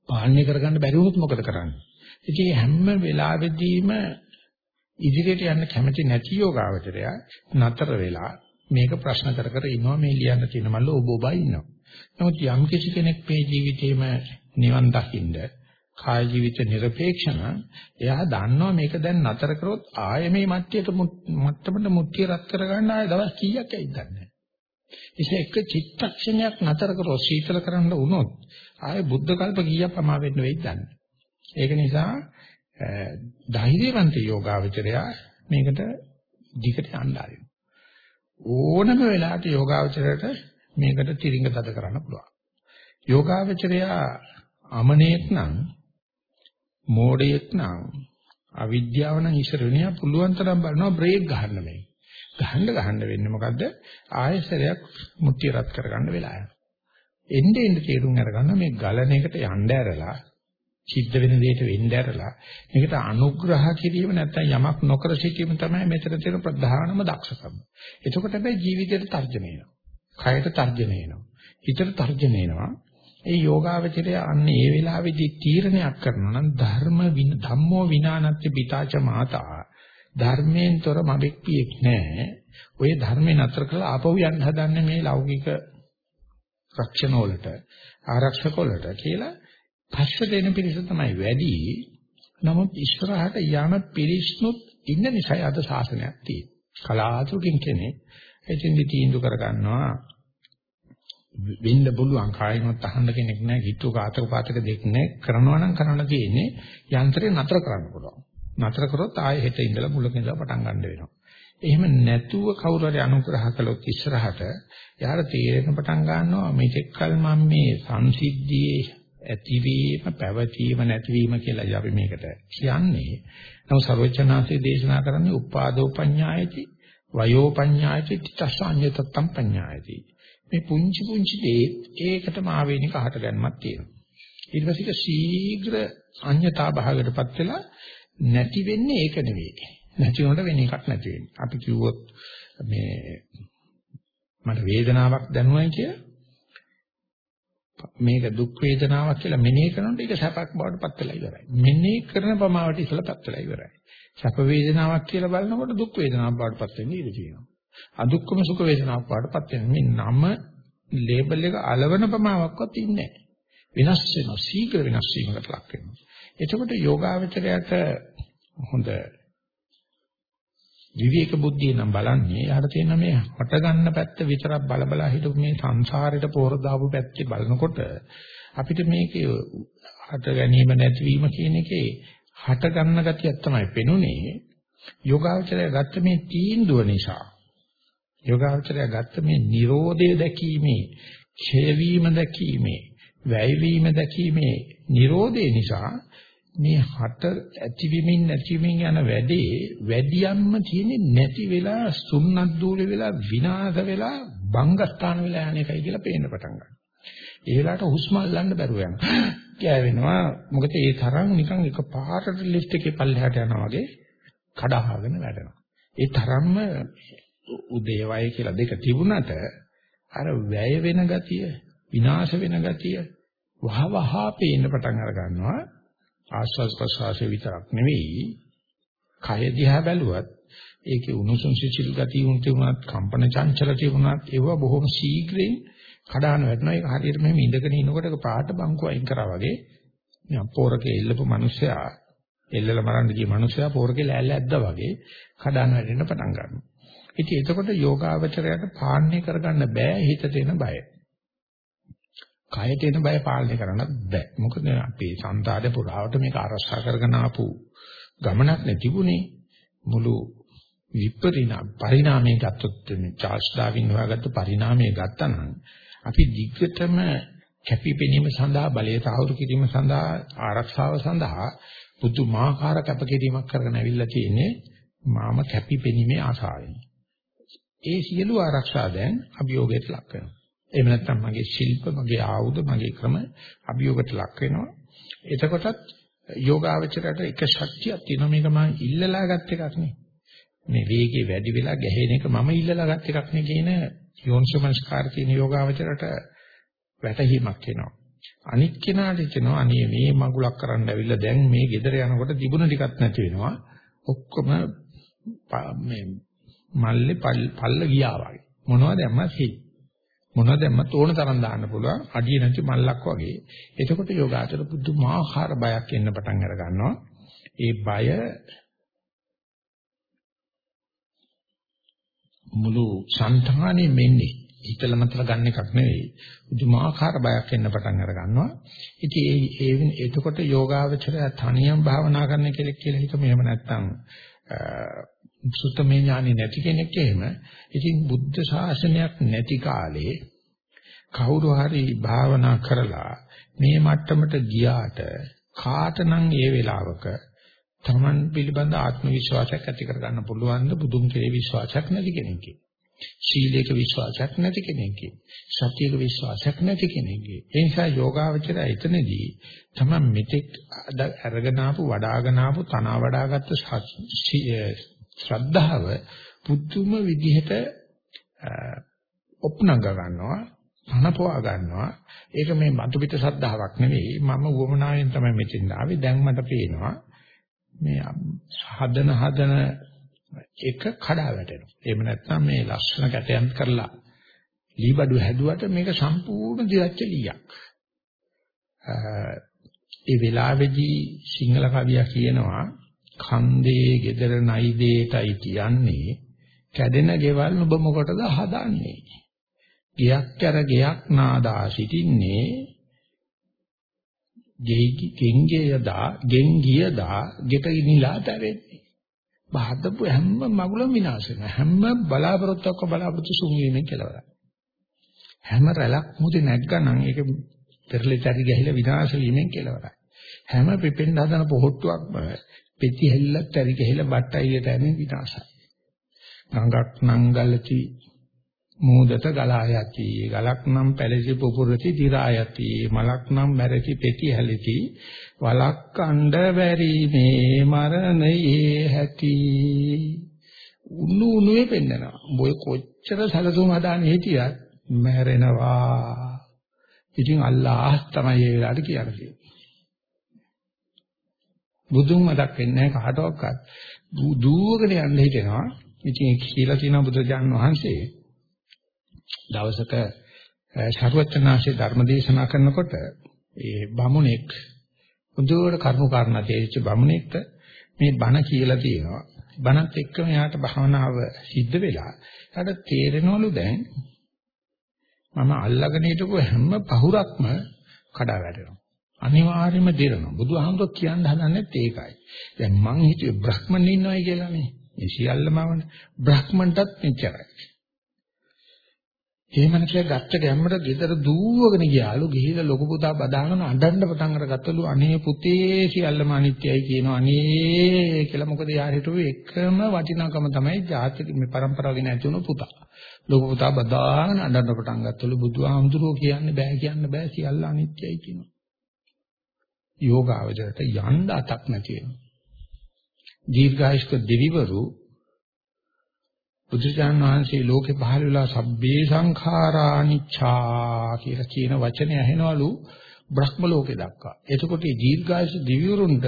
පාලනය කරගන්න බැරි වුණොත් මොකද කරන්නේ? ඉතින් හැම වෙලාවෙදීම ඉදිරියට යන්න කැමති නැති යෝගාවචරය නතර වෙලා මේක ප්‍රශ්න කර කර ඉන්නවා මේ ලියන්න තියෙන මල්ල ඔබ ඔබයි ඉන්නවා. නමුත් යම් කිසි කෙනෙක් මේ ජීවිතේම නිවන් දකින්න කාය ජීවිත নিরপেක්ෂණ එයා දන්නවා මේක දැන් නතර කරොත් ආයෙ මේ මට්ටියට මට්ටමට මුට්ටිය රත් කරගන්න ආයෙ දවස් කීයක් ඇයිද නැහැ. ඉතින් එක චිත්තක්ෂණයක් නතර කරොත් සීතල කරන්න වුණොත් ආයෙ බුද්ධ කල්ප කීයක් පමා වෙන්න වෙයිද නැහැ. ඒක නිසා ධෛර්යවන්ත යෝගාවචරයා මේකට දිගට යන්න ඕනම වෙලාවට යෝගාවචරයට මේකට තිරින්ග තද කරන්න පුළුවන්. යෝගාවචරයා අමනේක් නම් මෝඩයෙක් නම් අවිද්‍යාව නම් ඉස්සර වෙනියා පුළුවන් තරම් බලනවා බ්‍රේක් ගහන්න මේ. ගහන්න ගහන්න වෙන්නේ මොකද්ද? ආයෙසරයක් මුට්ටිය රත් කරගන්න වෙලා යනවා. එන්නේ එන්නේ තේරුම් අරගන්න මේ ගලන එකට යන්න ඇරලා සිද්ධ වෙන දෙයට වෙන්න ඇරලා මේකට අනුග්‍රහ කිරීම නැත්නම් යමක් නොකර සිටීම තමයි මෙතන තියෙන ප්‍රධානම දක්ෂකම. එතකොට හැබැයි ජීවිතයට තර්ජනය වෙනවා. කයට තර්ජනය වෙනවා. හිතට තර්ජනය වෙනවා. ඒ යෝගාවචරය අන්න ඒ වෙලාවේදී තීරණයක් කරනවා නම් ධර්ම ධම්මෝ විනානත්ති පිතාච මාතා ධර්මයෙන් තොර මබෙක් පියෙක් නැහැ. ඔය ධර්මේ නතර කරලා ආපහු යන්න හදන්නේ මේ ලෞකික රක්ෂණ වලට ආරක්ෂක වලට කියලා පස්ස දෙන පිරිස තමයි වැඩි. නමුත් ඉස්සරහට යන පිරිස්නුත් ඉන්න නිසා අද ශාසනයක් තියෙනවා. කලාතුරකින් කෙනෙක් එතින්දි තීන්දුව කර ගන්නවා වෙන්න පුළුවන්. කායිමත් අහන්න කෙනෙක් නැහැ කිට්ටු කාතක පාතක දෙක් නැහැ. කරනවා නම් කරන්න තියෙන්නේ යන්ත්‍රය නතර කරන්න පුළුවන්. නතර කරොත් ආයෙ හෙට ඉඳලා මුලක ඉඳලා පටන් ගන්න වෙනවා. එහෙම නැතුව කවුරු හරි අනුග්‍රහ කළොත් ඉස්සරහට යාට තීරණ පටන් ගන්නවා මේක කල් මම මේ සංසිද්ධියේ ඇතිවීම පැවතීම නැතිවීම කියලා අපි මේකට කියන්නේ. නමුත් සර්වචනාසේ දේශනා කරන්නේ උපාදෝ පඤ්ඤායති වයෝ පඤ්ඤායති තිතසඤ්ඤතත්තම් පඤ්ඤායති මේ පුංචි පුංචි දේ ඒකටම ආවේනික හටගන්නමක් තියෙනවා. ඊට පස්සේ ඒක ශීඝ්‍ර අඤ්‍යතා භාවයකටපත් වෙලා නැති වෙන්නේ ඒක නෙවෙයි. නැති වුණාට වෙන එකක් නැති වෙන්නේ. අපි කිව්වොත් මේ මට වේදනාවක් දැනුණයි කියලා මේක දුක් වේදනාවක් කියලා මෙනෙහි කරනකොට ඒක සැපක් බවට පත් වෙලා ඉවරයි. මෙනෙහි කරන ප්‍රමාණයට ඉස්සලා පත් වෙලා ඉවරයි. සැප වේදනාවක් කියලා බලනකොට දුක් වේදනාවක් බවට පත් වෙන්න ඉඩ තියෙනවා. අදුක්කම සුඛ වේදනාවක් පාටපත් වෙන මේ නම ලේබල් එක අලවන ප්‍රමාණයක්වත් ඉන්නේ නැහැ. වෙනස් වෙනවා. ශීඝ්‍ර වෙනස් වීමකට ලක් වෙනවා. එතකොට යෝගාවචරයට හොඳ විවේක බුද්ධිය නම් බලන්නේ යාට තියෙන මේ හට ගන්න පැත්ත විතරක් බල බල හිටපු මේ සංසාරෙට පෝර දාපු පැත්තේ බලනකොට අපිට මේකේ හට ගැනීම නැතිවීම කියන එකේ හට ගන්න ගතියක් තමයි පෙනුනේ යෝගාවචරය ගත්ත මේ තීන්දුව නිසා යෝගාවචරය ගත්ත මේ Nirodha දැකීමේ, ඡය වීම දැකීමේ, වැය වීම දැකීමේ Nirodha නිසා මේ හට ඇතිවීමින් නැතිවීමින් යන වැඩේ වැඩියම්ම තියෙන්නේ නැති වෙලා සුන්නත් දූල වෙලා විනාශ වෙලා බංගස්ථාන වෙලා යන එකයි කියලා පේන්න පටන් ගන්නවා. ඒ වෙලාවට හුස්ම අල්ලන්න බැරුව යනවා. කෑවෙනවා. මොකද ඒ තරම් නිකන් එක පාරට ලිෆ්ට් එකේ පල්ලෙහාට යනවා වගේ කඩාගෙන වැඩනවා. ඒ තරම්ම උදේවය කියලා දෙක තිබුණට අර වැය වෙන ගතිය විනාශ වෙන ගතිය වහ වහ පේන්න පටන් අර ගන්නවා. ආස්වාද ප්‍රසවාසයේ විතරක් නෙවෙයි. කය දිහා බැලුවත් ඒකේ උණුසුම් සිසිල් ගතිය උන්තුණත් කම්පන චංචල තිබුණත් ඒව බොහොම ශීඝ්‍රයෙන් කඩාන වැටෙනවා. ඒක හරියට මෙහෙම ඉඳගෙන ඉනකොට ඒක පාට බංකුව අයින් කරා වගේ මම පෝරකේ එල්ලපු මිනිස්සයා එල්ලලා මරන්න ගිය මිනිස්සයා පෝරකේ ලෑල්ල ඇද්දා වගේ කඩාන වැටෙන්න පටන් ගන්නවා. ඉතින් එතකොට යෝගාවචරයට පාලනය කරගන්න බෑ හිතට එන බය. කයට එන බය පාලනය කරන්නත් බෑ. මොකද අපේ සංතාඩේ පුරාවට මේක අරසා කරගෙන ආපු ගමනක් නැතිුනේ මුළු විපරිණාම පරිණාමයේ ගත්තොත් මේ චාල්ස් ඩාවින් හොයාගත්ත පරිණාමයේ ගත්තනම් අපි දිග්ගටම කැපිපෙනීම සඳහා බලය තහවුරු කිරීම සඳහා ආරක්ෂාව සඳහා පුදුමාකාර කැපකිරීමක් කරගෙන අවිල්ලා තියෙන්නේ මාම කැපිපෙනීමේ ආසාවෙන්. ඒ සියලු ආරක්ෂා දැන් අභියෝගයට ලක් වෙනවා. එහෙම නැත්නම් මගේ ශිල්ප, මගේ ආයුධ, මගේ ක්‍රම අභියෝගයට ලක් වෙනවා. එතකොටත් යෝගාවචරයට එක ශක්තියක් තියෙනවා මේක මම ඉල්ලලා ගත් එකක් නේ. මේ වේගය වැඩි වෙලා ගැහෙන එක මම ඉල්ලලා ගත් එකක් නේ කියන යෝනිසමස්කාර කියන යෝගාවචරයට වැටහීමක් එනවා. අනික් කෙනාට කියනවා අනේ මේ මගුලක් කරන්න ඇවිල්ලා දැන් මේ ගෙදර යනකොට තිබුණ ටිකක් නැති වෙනවා. ඔක්කොම මේ මල්ලේ පල්ල ගියා වගේ. මොනවද දැම්මත් හි. මොනවද දැම්මත් ඕන තරම් දාන්න පුළුවන්. අඩිය නැති මල්ලක් වගේ. එතකොට යෝගාචර පුදුමාකාර බයක් එන්න පටන් අර ගන්නවා. ඒ බය මුළු సంతානෙ මෙන්නේ හිතල මතල ගන්න එකක් නෙවෙයි. උදුමාකාර බයක් එන්න පටන් අර ගන්නවා. ඉතින් ඒ ඒ එතකොට යෝගාවචරය තනියම භාවනා කරන්න කෙනෙක් කියලා හිතමු. එහෙම නැත්නම් සුත්තමේ ඥානෙ නැති කෙනෙක් එහෙම. ඉතින් බුද්ධ ශාසනයක් නැති කාලේ කවුරු හරි භාවනා කරලා මේ මට්ටමට ගියාට කාටනම් ඒ වෙලාවක Taman පිළිබඳ ආත්ම විශ්වාසයක් ඇති කරගන්න පුළුවන්ද බුදුන් කෙරේ විශ්වාසයක් නැති කෙනෙක්ගේ. සීලයක විශ්වාසයක් නැති කෙනෙක්ගේ. සතියක විශ්වාසයක් නැති කෙනෙක්ගේ. ඒ නිසා යෝගාවචරය එතනදී තමයි මෙතෙක් අරගෙන ආපු වඩාගෙන ආපු තනවා වඩාගත්තු ශ්‍රද්ධාව පුදුම විදිහට ඔප්නංග ගන්නවා පනපවා ගන්නවා ඒක මේ මතු පිට ශ්‍රද්ධාවක් නෙවෙයි මම වුවමනාවෙන් තමයි මෙතෙන් ආවේ දැන් මට පේනවා මේ හදන හදන එක කඩා වැටෙනවා. එහෙම නැත්නම් මේ ලස්සන කැටයන් කරලා ලීබඩු හැදුවට මේක සම්පූර්ණ දියච්ච ලීයක්. ඒ වෙලාවේදී සිංහල කවියා කියනවා කන්දේ gedara නයි දෙයටයි කියන්නේ කැඩෙන ගෙවල් ඔබ මොකටද හදන්නේ? ගයක් කර ගයක් නාදා සිටින්නේ ගෙංගේ යදා ගෙන් ගියදා ගෙට නිලා තැවෙන්නේ. බහදපු හැම මගුලම විනාශ වෙනවා. හැම බලාපොරොත්තුවක් බලාපොරොත්තු සුන් වීමෙන් කෙලවරයි. හැම රැලක් මුදේ නැග්ගනම් ඒක පෙරලි තරි ගහිලා විනාශ වීමෙන් කෙලවරයි. හැම පිපෙන්න හදන පොහොට්ටුවක්ම පෙති හැල්ලක් තරි ගහිලා බට්ටයියට යන්නේ විනාශයි. ගඟක් නංගලති මූදට ගලා යති. ගලක් නම් පැලසි පුපුරති දිරා යති. මලක් නම් මැරති පෙති හැලිති. වලක් අණ්ඩ බැරිමේ මරණයේ හැටි. උණු උණුවේ පෙන්නනවා. බොය කොච්චර සැලසුම් හදාන්නේ හිටියත් මැරෙනවා. ඉතින් අල්ලාහ් තමයි ඒ වෙලාවට කියන්නේ. බුදුන් මතක් වෙන්නේ කාටවත් දුවගෙන යන්න හිතෙනවා ඉතින් ඒක කියලා තියෙනවා බුදුජාන් වහන්සේ දවසක ශරුවචනාංශේ ධර්ම දේශනා කරනකොට ඒ බමුණෙක් හොඳට කරුණු කාරණා තේරිච්ච බමුණෙක්ට මේ බණ කියලා තියෙනවා. බණත් එක්කම එයාට භාවනාව සිද්ධ වෙලා එයාට තේරෙනවලු දැන් මම අල්ලගෙන හිටපු හැම පහුරක්ම කඩා වැටෙනවා. අනිවාර්යයෙන්ම දිරනවා. බුදුහාමුදුරුවෝ කියන්න හදන්නේ ඒකයි. දැන් මං හිතුවේ බ්‍රහ්මණය ඉන්නවයි කියලානේ. මේ සියල්ලම වනේ. බ්‍රහ්මණටත් මෙච්චරයි. ඒ මනුස්සයා ගත්ත ගැම්මට ගෙදර දූවගෙන ගියාලු ගිහිල්ලා ලොකු පුතා බදාගෙන අඬන්න පටන් අරගත්තලු අනේ පුතේ සියල්ලම අනිත්‍යයි කියනවා අනේ කියලා මොකද යා හිතුවේ එකම වටිනාකම තමයි ජාති මේ પરම්පරාවගෙන ඇති වුණු පුතා ලොකු පුතා බදාගෙන අඬන්න පටන් ගත්තලු බුදුහාමුදුරුවෝ කියන්නේ බෑ කියන්න බෑ සියල්ල අනිත්‍යයි කියනවා යෝගාවචරයට යන්න අතක් නැති වෙනවා දීර්ඝායස්ක දෙවිවරු බුදුචාන් වහන්සේ ලෝකේ පහළ වෙලා සබ්බේ සංඛාරානිච්ඡා කියලා කියන වචනේ ඇහෙනවලු බ්‍රහ්ම ලෝකේ දක්වා. එතකොට මේ දීර්ඝායස දිව්‍යවරුන්ට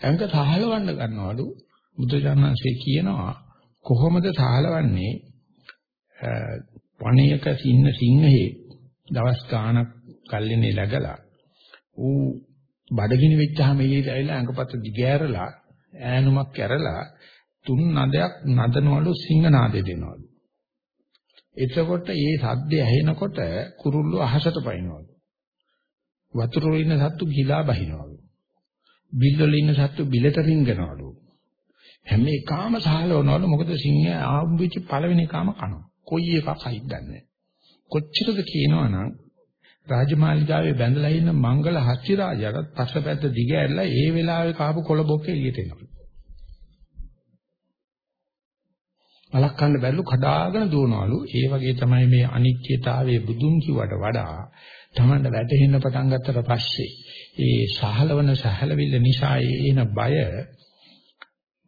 ඇඟ සහලවන්න ගන්නවලු බුදුචාන් වහන්සේ කියනවා කොහොමද සහලවන්නේ වණයක සින්න සිංහේ දවස් ගාණක් කල්ලිනේ läගලා ඌ බඩගිනි වෙච්චාම එළියට ඇවිල්ලා අඟපත දිගෑරලා ඈනුමක් කැරලා තුන් නදයක් නදනවලු සිංහ නාදෙ දෙනවලු. එතකොට මේ සද්දය ඇහෙනකොට කුරුල්ලෝ අහසට පයින්නවලු. වතුර වල ඉන්න සත්තු ගිලා බහිනවලු. බිල් වල ඉන්න සත්තු බිලට රිංගනවලු. හැම එකම සහලවනවලු මොකද සිංහයා ආම්බුච්ච පළවෙනි එකම කනවා. කොයි එකක් හයිද දන්නේ කොච්චරද කියනවනම් රාජමාලිගාවේ බැඳලා ඉන්න මංගල හච්චි රාජයාට පස්සපැත්ත දිග ඇරලා ඒ වෙලාවේ කාපු කොළ බොක්ක එළියට එනවා. වළක්වන්න බැරිලු කඩාගෙන දුවනවලු. ඒ වගේ තමයි මේ අනිත්‍යතාවයේ බුදුන් කිව්වට වඩා තමන්ට වැටහෙන්න පටන් ගත්තට පස්සේ ඒ සහලවන සහලවිල්ල නිසා එන බය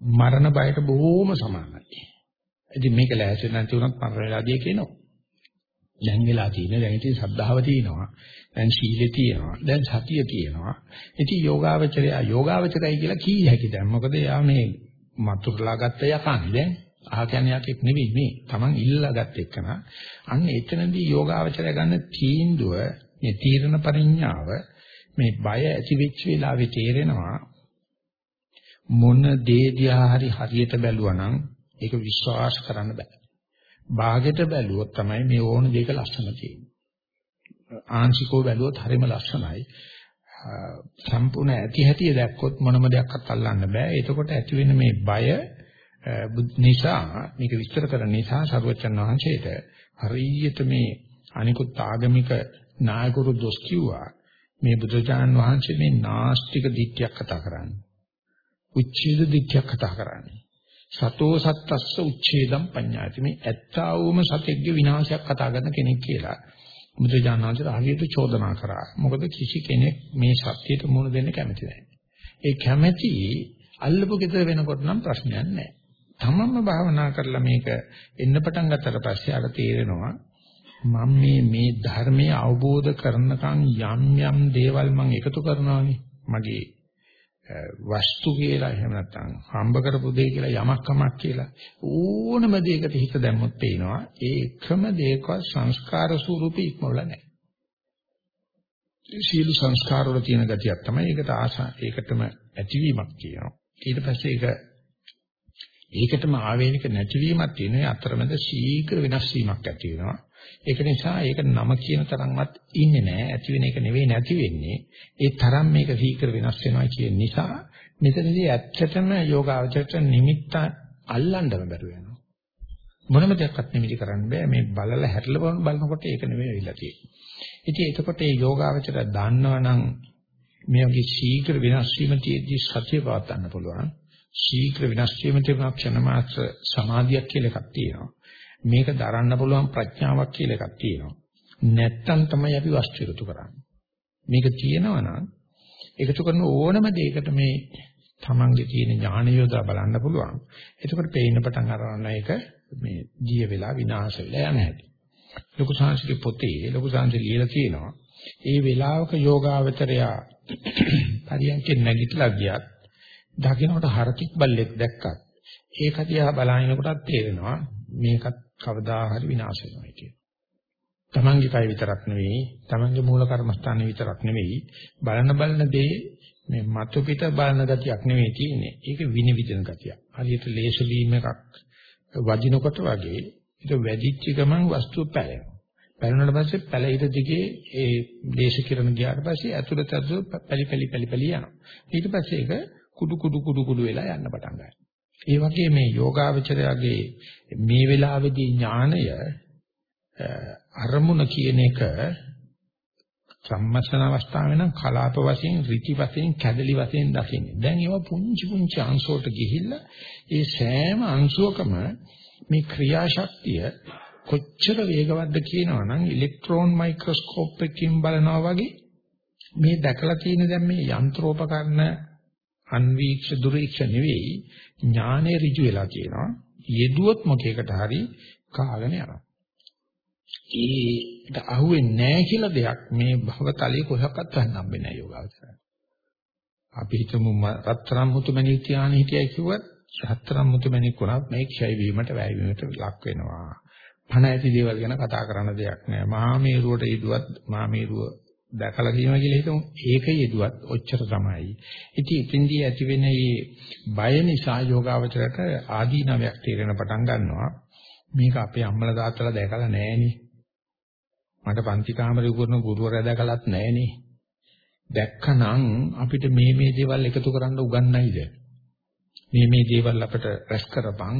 මරණ බයට බොහෝම සමානයි. ඉතින් මේක ලෑස්ති නැති වුණත් මරණ වෙලාදී කියනවා. දැන් වෙලා තියෙන දැන් ඉතින් සද්ධාව තියෙනවා. දැන් සීලෙ තියෙනවා. දැන් සතිය තියෙනවා. ඉතින් යෝගාවචරය යෝගාවචරයි කියලා කී හැකිද? මොකද යා මේ මතුරුලා ගත්ත යකන්නේ දැන්. අහ කියන්නේ යකෙක් නෙවෙයි මේ. Taman ඉල්ලගත් එක්කන. අන්න එතනදී යෝගාවචරය ගන්න තීන්දුව මේ තීරණ පරිඥාව මේ බය ඇති වෙච්ච වෙලාවේ තේරෙනවා මොන දේ දිහා හරි හරියට බැලුවා නම් ඒක විශ්වාස කරන්න බෑ. භාගෙට බැලුවොත් තමයි මේ ඕන දෙයක ලක්ෂණ තියෙන්නේ. ආංශිකව බැලුවොත් හරිම ලක්ෂණයි. සම්පූර්ණ ඇති හැටි දැක්කොත් මොනම දෙයක්වත් අල්ලන්න බෑ. එතකොට ඇති වෙන මේ බය නිසා මේක විස්තර කරන නිසා සරුවචන් වහන්සේට හරියට මේ අනිකුත් ආගමික නායකරු දොස් කිව්වා මේ බුදුජානන් වහන්සේ මේ නාස්තික දිට්ඨියක් කතා කරන්නේ. උච්ඡේද දිට්ඨියක් කතා කරන්නේ. සතෝ සත්තස්ස උච්ඡේදම් පඤ්ඤාති මේ ඇත්තා වූම සතෙක්ගේ විනාශයක් කතා කරන කෙනෙක් කියලා බුදුජානනාංශර හරියට චෝදනා කරා. මොකද කිසි කෙනෙක් මේ සත්‍යයට මුහුණ දෙන්න කැමති නැහැ. ඒ කැමැති අල්ලපු ගෙදර වෙනකොට නම් ප්‍රශ්නයක් නැහැ. තමන්ම භාවනා කරලා මේක එන්න පටන් ගත්තට පස්සේ අර තේරෙනවා මම මේ මේ ධර්මයේ අවබෝධ කරනකම් යම් යම් දේවල් මම එකතු කරනවානේ මගේ වස්තු කියලා එහෙම නැත්නම් හම්බ කරපු දෙය කියලා යමක් කමක් කියලා ඕනම දෙයකට හිත දැම්මොත් පේනවා ඒ එකම දෙයක සංස්කාර ස්වරූපී ඉක්මවල නැහැ. සීල සංස්කාර වල තියෙන ගතියක් තමයි ඒකට ආසා ඒකටම ඇතිවීමක් කියනවා. ඊට පස්සේ ඒක ඒකටම ආවේනික නැතිවීමක් තියෙනවා අතරමැද ශීඝ්‍ර වෙනස් වීමක් ඇති වෙනවා. ඒක නිසා ඒක නම කියන තරම්වත් ඉන්නේ නැහැ. ඇති වෙන එක නෙවෙයි නැති වෙන්නේ. ඒ තරම් මේක සීක්‍ර වෙනස් වෙනවා කියන නිසා මෙතනදී ඇත්තටම යෝගාවචරයට නිමිත්ත අල්ලන්නම බැරුව යනවා. මොනම දෙයක්වත් නිමිති කරන්න බෑ. මේ බලලා හැරලා බලනකොට ඒක නෙවෙයි වෙලා තියෙන්නේ. ඉතින් එතකොට මේ යෝගාවචරය දන්නවනම් මේ වගේ ශීඝ්‍ර වෙනස් වීම තියදී සතිය පවත්වන්න පුළුවන්. ශීඝ්‍ර වෙනස් වීම තිබුණ ක්ෂණ මාත්‍ර සමාධියක් කියලා එකක් තියෙනවා. මේක දරන්න පුළුවන් ප්‍රඥාවක් කියලා එකක් තියෙනවා. නැත්තම් තමයි අපි වස්තු එකතු කරන්නේ. මේක තියෙනවා නම් එකතු කරන ඕනම දෙයකට මේ තමන්ගේ තියෙන ඥාන යොදා බලන්න පුළුවන්. එතකොට පේන්න පටන් ගන්නවා ඒක මේ ජීය වෙලා විනාශ වෙලා යන හැටි. ලොකු සංස්කෘතික පොතේ ලොකු සංස්කෘතිය ලියලා තියෙනවා. ඒ වෙලාවක යෝගාවචරයා පරියන්කේ නැගිටලා ගියත් දකින්නකොට හරකික් බල්ලෙක් දැක්කත් ඒක දිහා බලනකොටත් තේරෙනවා මේකත් කවදා හරි විනාශ වෙනවා කියන. තමන්ගේ කය විතරක් නෙවෙයි, තමන්ගේ මූල කර්මස්ථානේ විතරක් නෙවෙයි, බලන බලන දේ මේ මතු පිට බලන ගතියක් නෙවෙයි තියෙන්නේ. ඒක විනිවිදන ගතියක්. හරියට ලේසර් බීම් එකක් වදිනකොට වගේ ඒක වැඩිච්ච ගමන් වස්තුව පැලෙනවා. පැලුණාට පස්සේ පැලිර දිගේ ඒ ලේසර් කිරණ ගියාට පස්සේ ඇතුළත ඇතුළත පැලි පැලි පැලි පැලි යනවා. ඊට පස්සේ ඒක කුඩු කුඩු කුඩු කුඩු වෙලා යන්න පටන් ගන්නවා. ඒ වගේ මේ යෝගාවචරයගේ මේ වෙලාවේදී ඥානය අරමුණ කියන එක සම්මස්න අවස්ථාවේ නම් කලාප වශයෙන්, ඍති වශයෙන්, කැදලි වශයෙන් දකින්නේ. දැන් ඒවා පුංචි පුංචි අංශවලට ගිහිල්ලා ඒ සෑම අංශුවකම මේ ක්‍රියාශක්තිය කොච්චර වේගවත්ද කියනවනම් ඉලෙක්ට්‍රෝන මයික්‍රොස්කෝප් එකකින් බලනවා වගේ මේ දැකලා තියෙන දැන් මේ යන්ත්‍රෝපකරණ අන්වීක්ෂ දුරීක්ෂ නෙවෙයි ඥානෙ ඍජු වෙලා තියෙනවා යෙදුවොත් මොකේකට හරි කාගෙන යනවා. ඒට අහුවෙන්නේ නැහැ කියලා දෙයක් මේ භවතලයේ කොහොක්වත් ගන්න හම්බෙන්නේ නැහැ යෝගාවචරය. අපි හිතමු රත්තරන් මුතුමැණික් තියාගෙන හිටියයි කිව්වත් රත්තරන් මුතුමැණික් වුණත් මේ ක්ෂය වීමට වැය වීමට ලක් වෙනවා. පණ ඇති දේවල් ගැන කතා කරන්න දෙයක් නැහැ. මහා මේරුවට ඊදුවත් මහා මේරුව දැකලා කියනවා කියලා හිතමු. ඒක යෙදුවත් ඔච්චර තමයි. ඉතින් ඉතින්දී ඇති වෙන මේ බය නිසා යෝගාවචරයට ආදීනවයක් තේරෙන පටන් ගන්නවා. මේක අපේ අම්මලා තාත්තලා දැකලා නැහෙනේ. මට පන්ති කාමරේ උගුරන ගුරුවරයා දැකලත් නැහෙනේ. දැක්කනම් අපිට මේ මේ දේවල් එකතු කරන්න උගන්වයිද? මේ මේ දේවල් අපිට රැස් කරපන්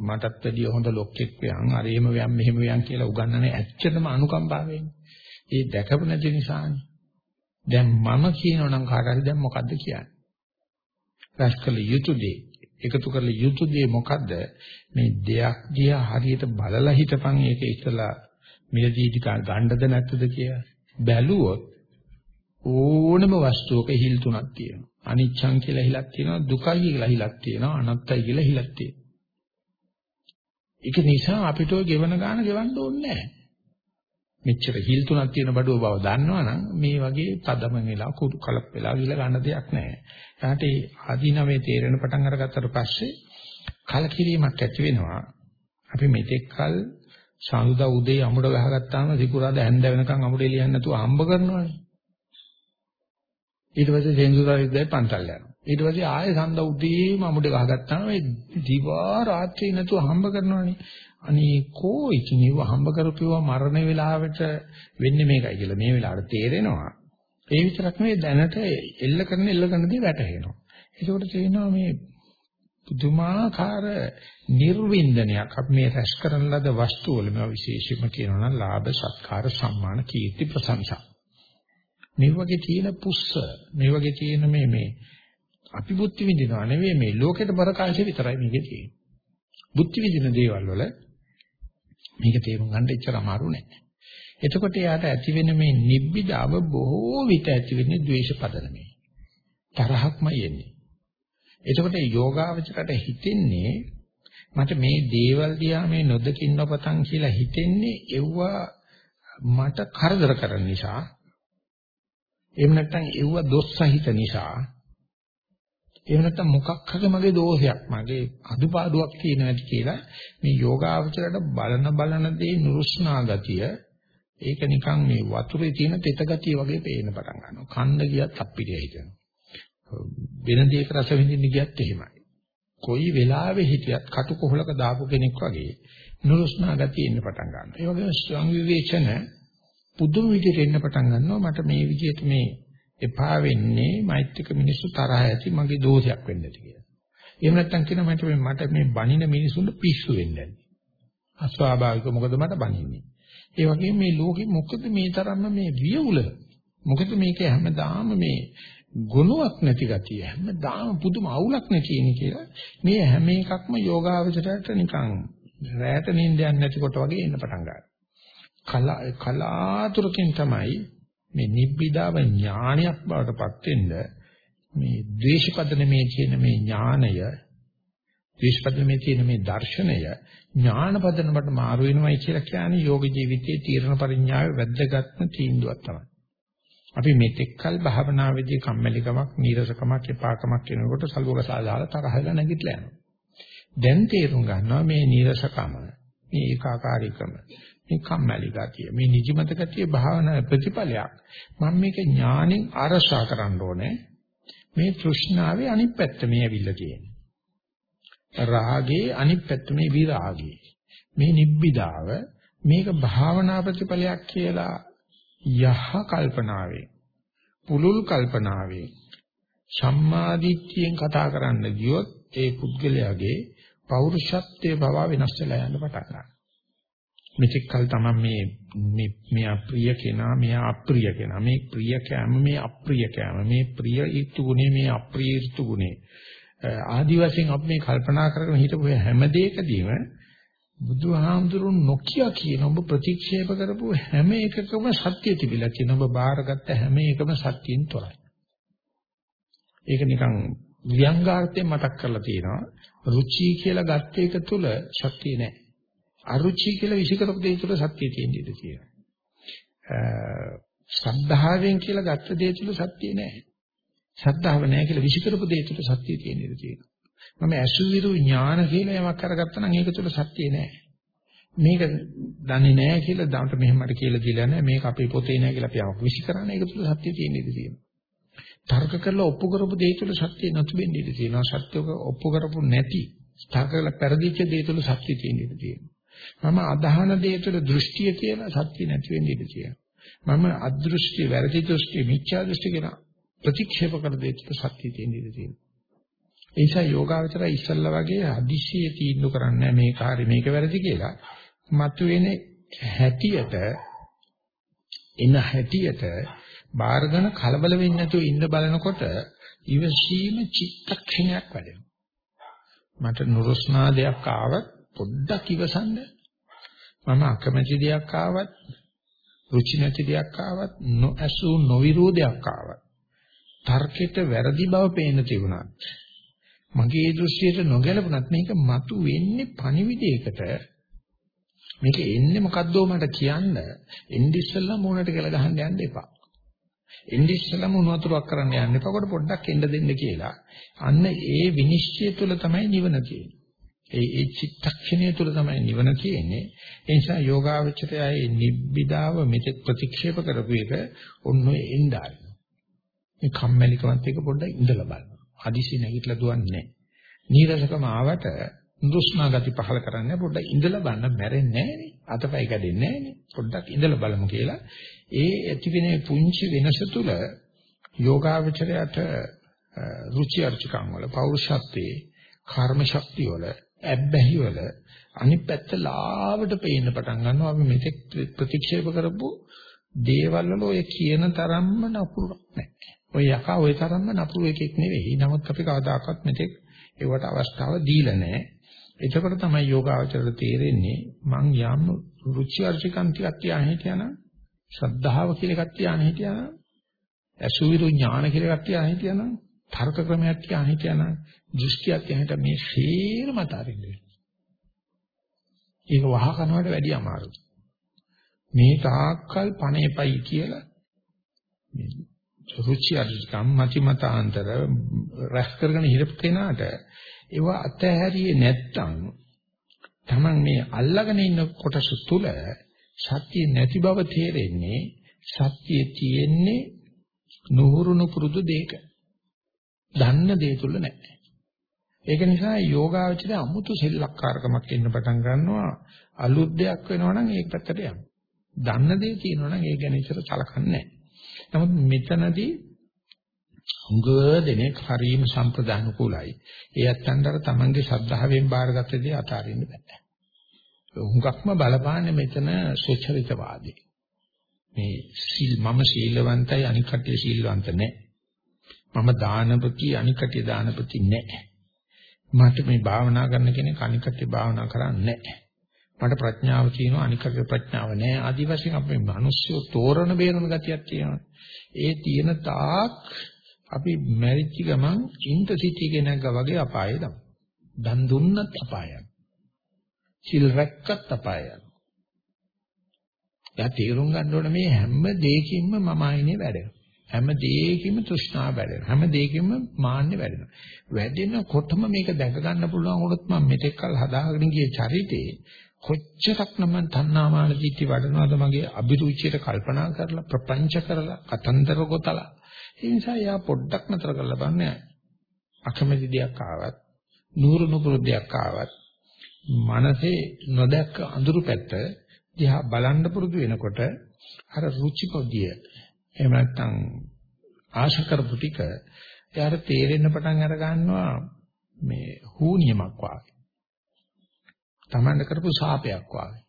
මටත් වැඩිය හොඳ ලොක්ෙක් වයන් අරේම වයන් මෙහෙම වයන් කියලා උගන්වන්නේ ඇත්තටම අනුකම්පාවෙන්. ඒ දැකපු නැති නිසානේ. දැන් මම කියනවා නම් කාට හරි දැන් මොකද්ද කියන්නේ? රැස්කල යුතු දේ, එකතු කරල යුතු දේ මොකද්ද? මේ දෙයක් දිහා හරියට බලලා හිටපන් ඒක ඉතලා මිලදී ටික ගන්නද නැත්තද කියලා. බැලුවොත් ඕනම වස්තුවක හිල් තුනක් තියෙනවා. අනිච්ඡං කියලා හිලක් තියෙනවා, දුකයි කියලා හිලක් තියෙනවා, අනත්තයි කියලා හිලක් තියෙනවා. ඒක නිසා අපිට ඔය ගෙවන ගාන ගෙවන්න ඕනේ නැහැ. මෙච්චර හිල් තුනක් තියෙන බඩුව බව දන්නවනම් මේ වගේ තදම වෙලා කුඩු කලප් වෙලා ගිල ගන්න දෙයක් නැහැ. ඊට ඒ ආදීනවේ තේරෙන පටන් අරගත්තට පස්සේ කලකිරීමක් ඇති වෙනවා. අපි මෙතෙක් කල සාඳුදා උදේ අමුඩ ගහගත්තාම සිකුරාද හැන්ද වෙනකන් අමුඩේ ලියන්න නැතුව හම්බ කරනවානේ. ඊට පස්සේ සෙන්සුරා විද්‍යාවේ පන්තල් යනවා. ඊට පස්සේ ආයෙ සඳ උදේම අමුඩ ගහගත්තාම මේ දිවා රාත්‍රියේ නැතුව හම්බ කරනවනේ. අනේ කෝ ඉතින් ඒව හම්බ කරපුවා මරණ වේලාවට වෙන්නේ මේකයි කියලා මේ වෙලාවට තේරෙනවා. ඒ විතරක් නෙවෙයි දැනට එල්ල කරන එල්ල කරන දේ වැටහෙනවා. ඒකෝට තේරෙනවා මේ පුදුමාකාර නිර්වින්දනයක් අපි මේ රැස් කරන ලද වස්තු වල මේ විශේෂම කියනවා නම් ලාභ සත්කාර සම්මාන කීර්ති ප්‍රශංසා. මේ වගේ තියෙන පුස්ස මේ වගේ තියෙන මේ මේ අපි බුද්ධ විඳිනවා නෙවෙයි මේ ලෝකෙට බරකාශය විතරයි මේකේ තියෙන්නේ. බුද්ධ විඳින දේවල් වල මේක තේරුම් ගන්න එච්චර අමාරු නෑ. එතකොට යාට ඇති වෙන මේ නිබ්බිදාව බොහෝ විට ඇති වෙන්නේ ද්වේෂ පදනමේ. තරහක්මයි එන්නේ. එතකොට යෝගාවචරයට හිතෙන්නේ මට මේ දේවල් දිහා මේ නොදකින් නොපතන් කියලා හිතෙන්නේ එව්වා මට කරදර කරන නිසා එහෙම නැත්නම් එව්වා දොස් සහිත නිසා එහෙම නැත්නම් මොකක් හරි මගේ දෝෂයක් මගේ අදුපාඩුවක් තියෙනවාද කියලා මේ යෝගාවචරයට බලන බලන දේ නුරුස්නා ගතිය ඒක නිකන් මේ වතුරේ තියෙන තෙත ගතිය වගේ පේන්න පටන් ගන්නවා. කන්න ගියත් අප්පිරිය හිතෙනවා. වෙන දෙයක රස විඳින්න ගියත් එහෙමයි. කොයි වෙලාවෙ හිටියත් කටු කොහලක දාපු කෙනෙක් වගේ නුරුස්නා ගතිය එන්න පටන් ගන්නවා. ඒ වගේම සංවිවේචන පුදුම විදිහට එන්න පටන් ගන්නවා. මට මේ විදිහට මේ එපා වෙන්නේ මෛත්‍රික මිනිස්සු තරහ ඇති මගේ දෝෂයක් වෙන්නද කියලා. එහෙම නැත්නම් කියනවා මට මේ මට මේ බනින මිනිසුන්ට පිස්සු වෙන්නේ අස්වාභාවික මොකද මට බනින්නේ. ඒ වගේම මේ ලෝකෙ මොකද මේ තරම්ම මේ වියුල මොකද මේක හැමදාම මේ ගුණයක් නැති ගතිය හැමදාම පුදුම අවුලක් නැතිනේ කියලා මේ හැම එකක්ම යෝගාවචරයට නිකන් රැට නිින්දයක් නැතිකොට වගේ එන්න පටන් ගන්නවා. කලාතුරකින් තමයි මේ නිබ්බිදාව ඥානයක් බවට පත් වෙන්න මේ ද්වේෂපදනමේ තියෙන මේ ඥානය ද්වේෂපදනමේ තියෙන මේ දර්ශනය ඥානපදනමට මාරු වෙනවයි කියලා කියන්නේ යෝග ජීවිතයේ තීරණ පරිඥාවේ වැද්දගත්ම තීන්දුවක් තමයි. අපි මෙතෙක්කල් භාවනාවේදී කම්මැලිකමක්, නීරසකමක්, එපාකමක් වෙනකොට සල්වක සාදාලා තරහලා නැගිටලා යනවා. දැන් තේරුම් ගන්නවා මේ නීරසකම, මේ ඒකාකාරීකම, මේ කම්මැලි ගතිය මේ නිදිමත ගතිය භාවනා ප්‍රතිඵලයක්. මම මේක ඥාණයෙන් ආරසා කරන්න ඕනේ. මේ තෘෂ්ණාවේ අනිත් පැත්ත මේ ඇවිල්ලා තියෙන්නේ රාගේ අනිත් පැත්ත මේ විරාගේ. මේ නිබ්බිදාව මේක භාවනා ප්‍රතිඵලයක් කියලා යහ කල්පනාවේ පුලුල් කල්පනාවේ සම්මාදිට්ඨියෙන් කතා කරන්න ගියොත් ඒ පුද්ගලයාගේ පෞරුෂත්වයේ බව වෙනස් වෙලා යන්න පටන් ගන්නවා. මෙතෙක් කල තමයි මේ මේ මෙයා ප්‍රිය කෙනා මෙයා අප්‍රිය කෙනා මේ ප්‍රිය කෑම මේ අප්‍රිය කෑම මේ ප්‍රිය ඍතු ගුණේ මේ අප්‍රිය ඍතු ගුණේ ආදි වශයෙන් අපි මේ කල්පනා කරගෙන හිටපු හැම දෙයකදීම බුදුහාමුදුරුන් නොකිය කියන ඔබ ප්‍රතික්ෂේප කරපු හැම එකකම සත්‍ය තිබිලා කියන ඔබ බාරගත්ත හැම එකම සත්‍යයෙන් තොරයි. ඒක නිකන් ව්‍යංගාර්ථයෙන් මතක් කරලා තියෙනවා. රුචි කියලා ගත්ත එක තුල සත්‍ය නැහැ. අරුචි කියලා විසිකරපු දේ තුළ සත්‍ය තියෙන ඉඩ තියෙනවා. ශ්‍රද්ධාවෙන් කියලා ගත්ත දේ තුළ සත්‍ය නැහැ. ශ්‍රද්ධාව නැහැ කියලා විසිකරපු දේ තුළ සත්‍ය තියෙන ඉඩ තියෙනවා. මම අසුවිරු ඥාන කියලා යමක් කරගත්තා නම් ඒක තුළ සත්‍ය නැහැ. මේක දන්නේ නැහැ කියලා දාන්ට මෙහෙම මට කියලා දීලා නැහැ මේක අපේ පොතේ නැහැ කියලා අපි යමක් විසිකරන ඒක තුළ සත්‍ය තියෙන ඉඩ තියෙනවා. තර්ක කරලා ඔප්පු කරපු දේ තුළ සත්‍ය නැතුවෙන්න ඉඩ තියෙනවා. සත්‍යක ඔප්පු කරපු නැති තර්ක කරලා පෙරදිච්ච දේ තුළ සත්‍ය තියෙන ඉඩ තියෙනවා. මම අදහන දේ තුළ දෘෂ්ටිය කියලා සත්‍ය නැති වෙන්න ඉඩ තියෙනවා. මම අදෘෂ්ටි, වැරදි දෘෂ්ටි, මිච්ඡා දෘෂ්ටි කියන ප්‍රතික්ෂේප කර දේ තුළ සත්‍ය තියෙන්න ඉඩ තියෙනවා. ඒ නිසා යෝගාවචරය ඉස්සල්ලා වගේ අදිශිය තීන්දුව කරන්නේ මේ කාර්ය මේක වැරදි කියලා. මතුවෙන හැටියට එන හැටියට බාරගෙන කලබල වෙන්නේ නැතුව ඉන්න බලනකොට ඉවසීම චිත්තක්ෂණයක් වැඩෙනවා. මට නුරුස්නා දෙයක් ආවත් පොඩ්ඩක් ඉවසන්න. මම අකමැති දෙයක් ආවත් රුචි නැති දෙයක් ආවත් නොඇසු නොවිරෝධයක් ආවත් තර්කෙට වැරදි බව පේන තිබුණත් මගේ දෘෂ්ටියට නොගැලපුණත් මේක මතු වෙන්නේ පණිවිඩයකට. මේක එන්නේ මොකද්දෝ මට කියන්න? එන්නේ ඉස්සෙල්ලා මොනකට කියලා ගහන්න යන්න එපා. එන්නේ ඉස්සෙල්ලා මොන වතුරක් කරන්න යන්න එපා. කොට පොඩ්ඩක් එන්න දෙන්න කියලා. අන්න ඒ විනිශ්චය තුළ තමයි නිවන තියෙන්නේ. ඒ ඒ චිත්තක්ෂණය තුළ තමයි නිවන තියෙන්නේ. ඒ නිසා යෝගාවචරයයි නිබ්බිදාව මෙතෙක් ප්‍රතික්ෂේප කරපු එක ඔන්න එnderයි. මේ කම්මැලිකමත් එක පොඩ්ඩක් ඉඳලා බලන්න. අදිසි නැගිටලා දුවන්නේ නැහැ. නීරසකම ආවට දුෂ්ණා ගති පහල කරන්නේ පොඩ්ඩක් ඉඳලා බලන්න මැරෙන්නේ නැහනේ. අතපය කැඩෙන්නේ නැහනේ. පොඩ්ඩක් ඉඳලා බලමු කියලා. ඒ ඇතිවෙන පුංචි වෙනස තුල යෝගාවචරයට රුචි අරුචිකම් වල පෞරුෂත්වයේ කර්ම ශක්තිය වල ඇබ්බැහි වල අනිත් පැත්ත ලාවට පේන්න පටන් ගන්නවා අපි මෙතෙක් ප්‍රතික්ෂේප කරපු දේවල් වල ඔය කියන තරම්ම නපුරක් නැහැ. ඔය යකා ඔය තරම්ම නපුරු එකෙක් නෙවෙයි. නමුත් අපි කවදාකවත් මෙතෙක් ඒවට අවස්ථාව දීලා නැහැ. එතකොට තමයි යෝගාවචරයට තේරෙන්නේ මං යම් රුචි අරුචිකම් ටිකක් තියාන හිටියානම් ශ්‍රද්ධාව කියලා එකක් තියාන හිටියානම් අසුවිරු ඥාන කියලා එකක් තියාන හිටියානම් තර්ක ක්‍රමයක් තියාන හිටියානම් දෘෂ්ටියක් තියාන මේ සේරම අතාරින්න ඒක වහ කරනවට වැඩිය අමාරුයි. මේ තාක්කල් පණේපයි කියලා මේ රුචි අරුචිකම් මති මතාන්තර රැස් කරගෙන හිරපු කෙනාට ඒව අතහැරියේ නැත්තම් Taman මේ අල්ලගෙන ඉන්න කොටස තුල සත්‍ය නැති බව තේරෙන්නේ සත්‍යයේ තියෙන්නේ නුහුරුණු පුරුදු දෙයක. දන්න දේ තුල නැහැ. ඒක නිසා යෝගාවචරය අමුතු සෙල්ලක්කාරකමක් ඉන්න පටන් ගන්නවා අලුත් දෙයක් වෙනවා නම් ඒක පැත්තට යන්න. දන්න දේ තියෙනවා නම් ඒක ගැන ඉතර සලකන්නේ නැහැ. නමුත් මෙතනදී හුඟ දෙනෙක් හරීම සම්ප්‍රදාන කුලයි. ඒ ඇත්තන්ට තමන්ගේ ශ්‍රද්ධාවෙන් බාරගත්ත දේ අතාරින්න බෑ. හුඟක්ම බලපාන්නේ මෙතන සුචරිතවාදී. මේ සීල් මම සීලවන්තයි අනික් කටිය සීලවන්ත නැහැ. මම දානපති අනික් කටිය දානපති නැහැ. මට මේ භාවනා කරන කෙනෙක් අනික් කටිය භාවනා කරන්නේ නැහැ. මට ප්‍රඥාව තියෙනවා අනික් කටිය ප්‍රඥාව නැහැ. ආදි වශයෙන් අපේ මිනිස්සු තෝරන බේරන ගතියක් තියෙනවා. ඒ තියෙන තාක් අපි මැරිච්ච ගමන් චින්ත සිටි කෙනෙක් වගේ අපායේ දමු. දන් දුන්නත් අපායයි. සිල් රැක්කත් අපායයි. එයා තේරුම් ගන්න ඕන මේ හැම දෙයකින්ම මම ආයිනේ වැඩෙනවා. හැම දෙයකින්ම තෘෂ්ණාව වැඩෙනවා. හැම දෙයකින්ම මාන්නේ වැඩෙනවා. වැඩෙනකොටම මේක දැක ගන්න පුළුවන් වුණොත් මම මෙතෙක් කල් හදාගෙන ගිය චරිතේ කොච්චරක් නම් තණ්හාමාන දිටි වඩනවද මගේ අභිරුචියට කල්පනා කරලා ප්‍රපංච කරලා කතන්දර ගොතලා ඒ නිසා යා පොඩ්ඩක් නතර කරලා බලන්න අකමැති දෙයක් ආවත් නూరు නුපුරු දෙයක් ආවත් මනසේ නොදැක්ක අඳුරු පැත්ත දිහා බලන්න පුරුදු වෙනකොට අර රුචි පොදිය එහෙම නැත්නම් ආශා කරපු ටික එයාට තේරෙන්න පටන් අර ගන්නවා මේ හූනියමක් වාගේ. Tamanda කරපු සාපයක් වාගේ.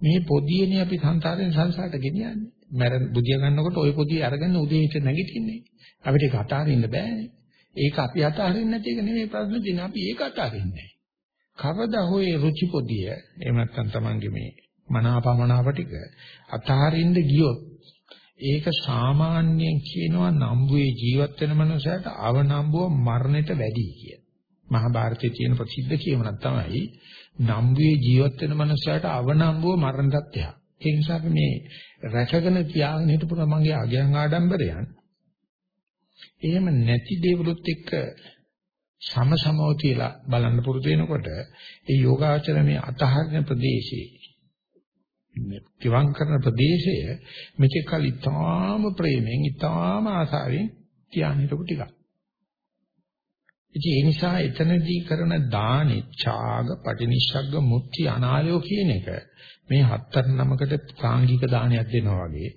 මේ පොදියනේ අපි සංසාරයෙන් සංසාරට ගෙනියන්නේ. මැරෙන බුදිය ගන්නකොට ওই පොදිය අරගෙන උදේ හිට නැගිටින්නේ. අපිට ඒක අතාරින්න බෑනේ. ඒක අපි අතාරින්න නැති එක නෙමෙයි ප්‍රශ්න තියෙන්නේ. අපි ඒක අතාරින්නේ කවදා හෝ ඒ රුචි පොදිය එහෙම නැත්නම් Tamange මේ මනාපමනාප ටික අතාරින්න ගියොත් ඒක සාමාන්‍යයෙන් කියනවා නම්බුවේ ජීවත් වෙන මනුස්සයට අවනම්බුව මරණයට වැඩි කිය. මහාභාරතයේ තියෙන ප්‍රසිද්ධ කියමනක් තමයි නම්බුවේ ජීවත් වෙන මනුස්සයට අවනම්බුව මරණයටත් එහා. ඒ නිසා අපි මේ රැකගෙන තියාගෙන හිටපු තමන්ගේ අගයන් ආඩම්බරයන් එහෙම නැති දේවලුත් එක්ක සමසමව කියලා බලන්න පුරුදු වෙනකොට ඒ යෝගාචර මේ අතහරින ප්‍රදේශයේ කිවං කරන ප්‍රදේශය මෙතෙක් කල ඉතාම ප්‍රේමෙන් ඉතාම ආසාවෙන් තියාගෙන හිටපු ටිකක්. ඉතින් ඒ නිසා එතනදී කරන දානෙ ඡාග පටිනිස්සග්ග මුක්ති අනාලයෝ කියන එක මේ හතර නමකට සාංගික දානයක් දෙනවා වගේ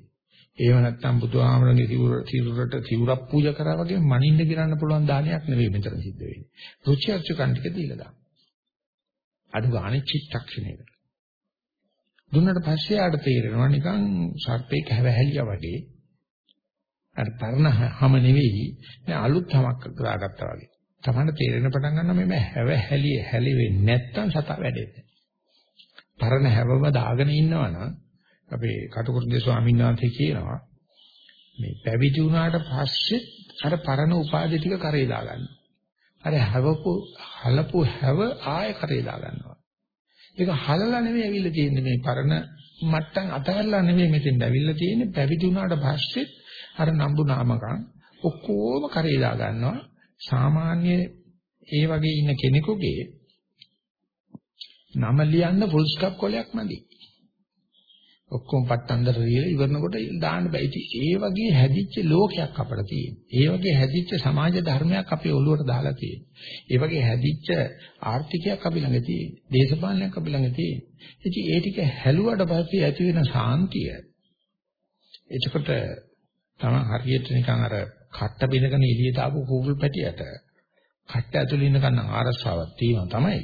ඒව නැත්තම් බුදුහාමරගේ සිවුරට සිවුරක් පූජා කරා වගේ මනින්න ගිරන්න පුළුවන් දානයක් නෙවෙයි මෙතන සිද්ධ වෙන්නේ. රුචි අරුචිකන් ටික දීලා දාන්න. අඩු ගානේ චිත්තක්ෂණයකට. දුන්නට පස්සේ ආට තේරෙනවා නිකන් සර්පේක හැවහැලියා වගේ. අර පරණ හැම නෙවෙයි දැන් අලුත් හැමක් දාගත්තා වගේ. තමන්න තේරෙන පටන් ගන්නවා මේ හැවහැලිය හැලෙන්නේ නැත්තම් සතා වැඩෙන්නේ. පරණ හැවම දාගෙන ඉන්නවනම් අපේ කටුකුරුන්ගේ ස්වාමීන් වහන්සේ කියනවා මේ පැවිදි වුණාට පස්සේ අර පරණ උපාධි ටික කරේ දාගන්නවා. අර හැවපු හලපු හැව ආය කරේ දාගන්නවා. ඒක හලලා නෙමෙයි ඇවිල්ලා තියෙන්නේ මේ පරණ මට්ටම් අතහැරලා නෙමෙයි මෙතෙන් ඇවිල්ලා තියෙන්නේ පැවිදි වුණාට පස්සේ අර නම්බු නාමකම් ඔක්කොම කරේ දාගන්නවා. සාමාන්‍ය ඒ වගේ ඉන්න කෙනෙකුගේ නම ලියන්න ෆුල් ස්ටොප් කොලයක් නැති. ඔක්කොම පට්ටන්දර රියලා ඉවරනකොට දාන්න බෑ. ඉතින් ඒ වගේ හැදිච්ච ලෝකයක් අපිට තියෙනවා. ඒ වගේ හැදිච්ච සමාජ ධර්මයක් අපේ ඔළුවට දාලා තියෙනවා. ඒ වගේ හැදිච්ච ආර්ථිකයක් අපි ළඟ තියෙනවා. දේශපාලනයක් අපි ළඟ තියෙනවා. ඉතින් ඒ ටික හැලුවට පස්සේ ඇති වෙන සාන්තිය. එතකොට තමයි හරියට නිකන් අර කට්ට බිනගෙන එළියට ආපු කූකුල් පැටියට කට්ට ඇතුළේ ඉන්න කන්න ආරස්සාවක් තියෙනවා තමයි.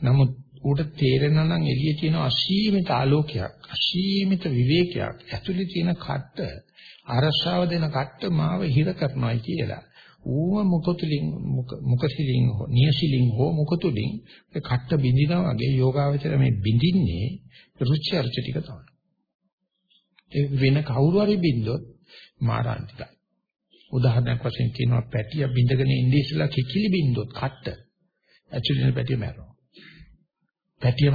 නමුත් ඌට තේරෙනවා නම් එළියේ තියෙන අසීමිත ආලෝකයක්, අසීමිත විවේකයක්, ඇතුළේ තියෙන කට්ට අරසාව දෙන කට්ට මාව හිර කරනවායි කියලා. ඌම මුකතුලින් මුකසිලින් හෝ නියසිලින් හෝ මුකතුලින් ඒ කට්ට බින්දිනා වගේ යෝගාවචර මේ බින්දින්නේ රුචි අරුචි ටික තමයි. ඒ වෙන කවුරු හරි බින්දොත් මාරාන්තිකයි. උදාහරණයක් වශයෙන් කියනවා පැටිය බින්දගෙන ඉඳී ඉස්සලා කිකිලි බින්දොත් කට්ට ඇතුළේ පැටිය මැරෙනවා. පැටියම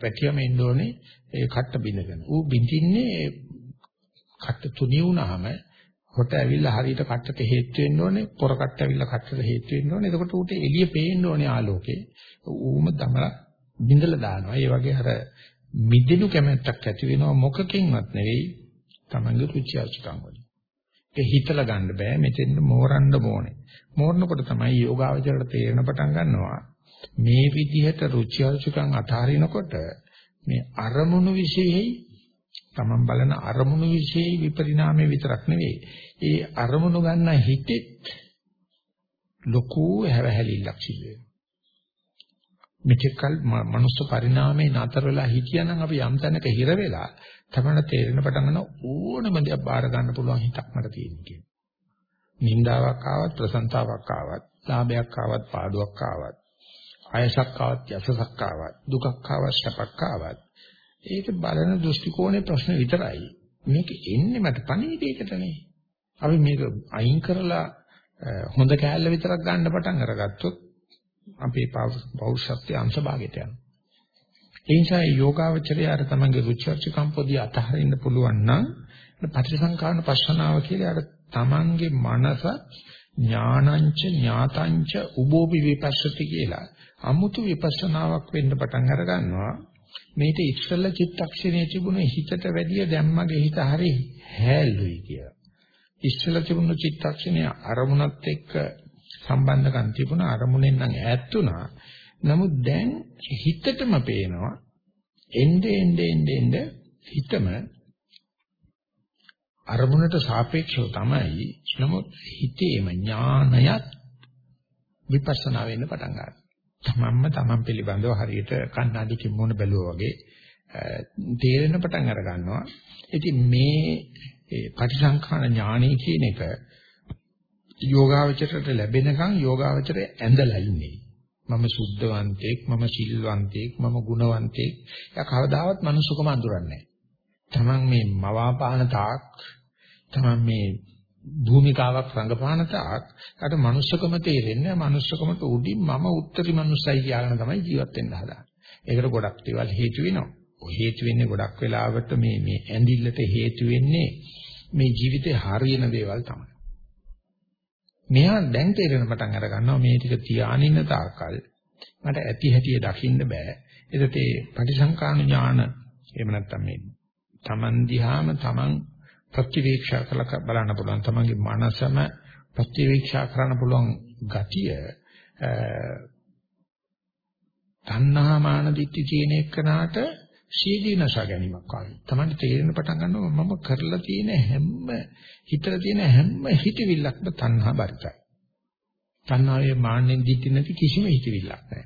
පැටියම ඉන්න ඕනේ ඒ කට්ට බින්දගෙන. ඌ බින්දින්නේ කට්ට තුනී වුණාම හොට ඇවිල්ලා හරියට කට්ටට හේතු වෙන්න ඕනේ. පොර කට්ට ඇවිල්ලා කට්ටට හේතු වෙන්න ඕනේ. එතකොට ඌට එළිය පේන්න ඕනේ ආලෝකේ. ඌම දමලා බින්දලා දානවා. ඒ වගේ අර මිදෙනු කැමැත්තක් ඇති වෙනවා මොකකින්වත් නෙවෙයි. Tamange රුචි අරුචිකම් වලින්. ඒක හිතලා ගන්න බෑ. මෙතෙන් මෝරන්න ඕනේ. මෝරනකොට තමයි යෝගාවචරයට තේරෙන පටන් ගන්නවා. මේ විදිහට රුචි අරුචිකම් අතාරිනකොට මේ අරමුණු විශේෂයි තමන් බලන අරමුණු විශේෂයි විපරිණාමයේ විතරක් නෙවෙයි ඒ අරමුණු ගන්න හිතෙත් ලොකු හැවහැලිල්ලක් සිදු වෙනවා මෙච්කල් මනුස්ස පරිණාමේ නතර වෙලා හිටියනම් අපි යම් තැනක හිර වෙලා තමයි තේරෙන පටන් ගන්න ඕනම දෙයක් බාර ගන්න පුළුවන් හිතක් මට තියෙන කියන. නින්දාවක් ආවත් ප්‍රසංසාවක් ආවත් ලාභයක් ආවත් පාඩුවක් ආවත් ආයසක් ආවත් යසසක් ආවත් දුකක් ආවත් සැපක් ආවත් ඒක බලන දෘෂ්ටි කෝණේ ප්‍රශ්න විතරයි. මේක එන්නේ මට පණිවිඩයකටනේ. අපි මේක අයින් කරලා හොඳ කෑල්ල විතරක් ගන්න පටන් අරගත්තොත් අපේ පෞරුෂත්වයේ අංශභාගයට යනවා. ඒ නිසා යෝගාවචරය අර තමන්ගේ රුචර්චකම් පොඩි අතහරින්න පුළුවන් නම් පටිසංකාරණ පස්සනාව කියලා අර තමන්ගේ මනස ඥානංච ඥාතංච උබෝපි විපස්සති කියලා අමුතු විපස්සනාවක් වෙන්න පටන් අර ගන්නවා මේක ඉස්සල්ල චිත්තක්ෂණයේ තිබුණ හිතට වැඩිය දැම්මගේ හිත හරි හැල්ලුයි කියලා. ඉස්සල්ල තිබුණ චිත්තක්ෂණය අරමුණත් එක්ක සම්බන්ධකම් තිබුණ අරමුණෙන් නම් ඈත් වුණා. නමුත් දැන් හිතටම පේනවා එnde ende ende ende හිතම අරමුණට සාපේක්ෂව තමයි නමුත් හිතේම ඥානයත් විපස්සනා වෙන්න පටන් ගන්නවා. තමන්ම තමන් පිළිබඳව හරියට කණ්ණාඩියකින් මොන බැලුවා වගේ තේරෙන පටන් අර ගන්නවා. ඉතින් මේ පටිසංඛාන ඥානෙ කියන එක යෝගාවචරයට ලැබෙනකන් යෝගාවචරය ඇඳලා ඉන්නේ. මම සුද්ධවන්තෙක්, මම සිල්වන්තෙක්, මම ගුණවන්තෙක්. යා කවදාවත් මනුස්සකම අඳුරන්නේ නැහැ. තමන් මේ මවාපාන තාක් තමන් මේ භූමිකාවක් රඟපාන තාක් අර මනුස්සකම තේරෙන්නේ මනුස්සකමට උඩින් මම උත්තරී මනුස්සයි කියලාගෙන තමයි ජීවත් වෙන්න හදාන්නේ. ඒකට ගොඩක් දේවල් හේතු වෙනවා. ඔය හේතු වෙන්නේ ගොඩක් වෙලාවට මේ මේ ඇඳිල්ලට හේතු වෙන්නේ මේ ජීවිතේ හරියන දේවල් තමයි. මෙහා දැන් තේරෙන පටන් අර ගන්නවා මේ ටික තියානින්න තාකල් මට ඇති හැටිය දකින්න බෑ. ඒකට ඒ පටිසංකාන ඥාන එහෙම නැත්නම් මේ තමන් දිහාම තමන් ප්‍රතිවීක්ෂා කරලා බලන්න පුළුවන් තමන්ගේ මනසම ප්‍රතිවීක්ෂා කරන්න පුළුවන් ගතිය තණ්හා මාන දිට්ඨි කියන එකනට සීදීනස ගැනීමක් වගේ. තමන්ට තේරෙන පටන් ගන්නවා මම කරලා තියෙන හැම හිතලා තියෙන හැම හිතවිල්ලක්ම තණ්හා බරිතයි. තණ්හාවේ මාන්නෙන් දිට්ඨි නැති කිසිම හිතවිල්ලක් නැහැ.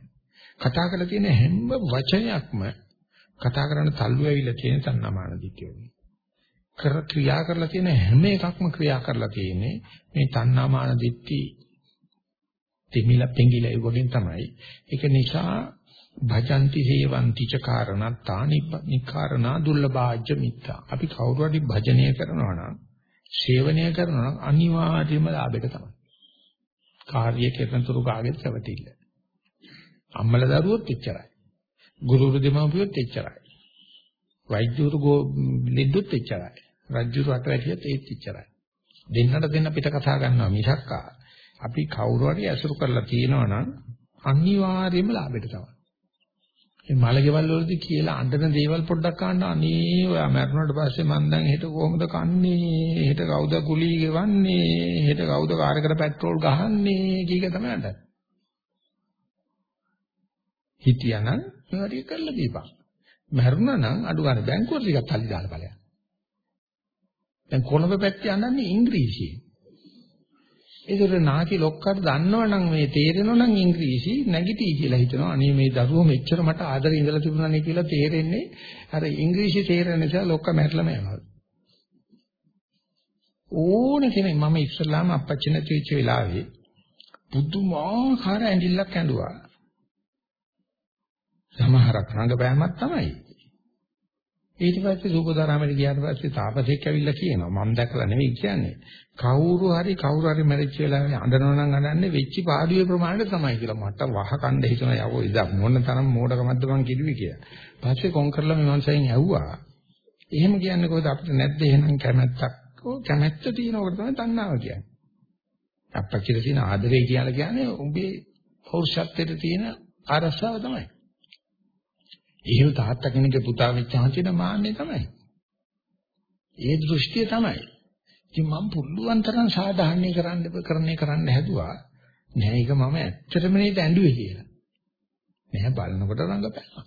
කතා කරලා තියෙන හැම වචනයක්ම කතා කරන තල්ලු ඇවිල්ලා තියෙන තණ්හා මාන දිට්ඨිය වගේ. කර ක්‍රියා කරලා තියෙන හැම එකක්ම ක්‍රියා කරලා තියෙන්නේ මේ තණ්හාමාන දිට්ඨි දෙමිල පෙඟිල ඒ වගේ තමයි. ඒක නිසා භජಂತಿ හේවಂತಿ ච කාරණාතානි නිකාරණා දුර්ලභාජ්‍ය මිත්තා. අපි කවුරු හරි භජනය කරනවා නම් සේවනය කරනවා නම් අනිවාර්යයෙන්ම ලාභයට තමයි. කාර්ය කෙරෙනතුරු කාගෙත් සැවටිල්ල. අම්මල දරුවොත් එච්චරයි. ගුරුවරු දෙමව්පියොත් එච්චරයි. වෛද්‍යවරු ලෙඩුත් එච්චරයි. රජ්ජු රට වැටියත් ඒත් ඉච්චරයි. දෙන්නට දෙන්න පිට කතා ගන්නවා මිසක් අපි කවුරු හරි ඇසුරු කරලා තියෙනවා නම් අනිවාර්යයෙන්ම ලාභෙට තමයි. මේ මලකෙවල් වලදී කියලා අඬන දේවල් පොඩ්ඩක් අහන්න අනේ ඔයා මැරුණාට පස්සේ මං දැන් හෙට කොහොමද කන්නේ? හෙට කවුද කුලී ගෙවන්නේ? හෙට කවුද කාර්යකට පෙට්‍රෝල් ගහන්නේ? කීක තමයි අඬන්නේ. හිටියානම් මේවට කරලා දීපන්. මැරුණා නම් අඩු ගන්න බැංකුවට ටිකක් තල්ලි දාලා බලන්න. දැන් කොළඹ පැත්තේ අඬන්නේ ඉංග්‍රීසියෙන් ඒතර නාකි ලොක්කට දන්නවනම් මේ තේරෙනවනම් ඉංග්‍රීසි නැගිටී කියලා හිතනවා. අනේ මේ දරුවෝ මෙච්චර මට ආදරේ ඉඳලා තිබුණානේ කියලා තේරෙන්නේ අර ඉංග්‍රීසි තේරෙන නිසා ලොක්ක මැරලම යනවා. ඕන කෙනෙක් මම ඉස්සල්ලාම අපච්චි නැති වෙච්ච වෙලාවේ පුදුමාකාර ඇඟිල්ලක් ඇඬුවා. සමහරක් රංගපෑමක් තමයි. ඊට පස්සේ සූපදාරාමයට ගියාට පස්සේ තාපසෙක් ඇවිල්ලා කියනවා මම දැකලා නෙවෙයි කියන්නේ කවුරු හරි කවුරු හරි මැරිච්ච වෙලාවේ අඬනවා නම් අඬන්නේ වෙච්ච පාඩුවේ ප්‍රමාණයට තමයි කියලා මට වහ කණ්ඩ හිතන යවෝ ඉතින් මොන තරම් මෝඩකමක්ද මං කිව්වේ කියලා. පස්සේ කොන් කරලා මේ මංසයෙන් ඇහුවා. එහෙම කියන්නේ කොහොමද අපිට නැද්ද එහෙනම් කැමැත්තක්? ඔව් කැමැත්ත තියෙනකොට තමයි තණ්හාව කියන්නේ. අපච්චිට තියෙන ආදරේ කියලා කියන්නේ උඹේ පෞරුෂත්වයට තියෙන ආරසාව තමයි. එහෙම තාත්තා කෙනෙක්ගේ පුතා වෙච්චාම තියෙන මාන්නේ තමයි. ඒ දෘෂ්ටිය තමයි. ඉතින් මම පුළුවන් තරම් සාධාරණී කරන්න කරන්නේ කරන්න හැදුවා. නෑ ඒක මම ඇත්තටම නේද ඇඬුවේ කියලා. නෑ බලනකොට රඟපෑවා.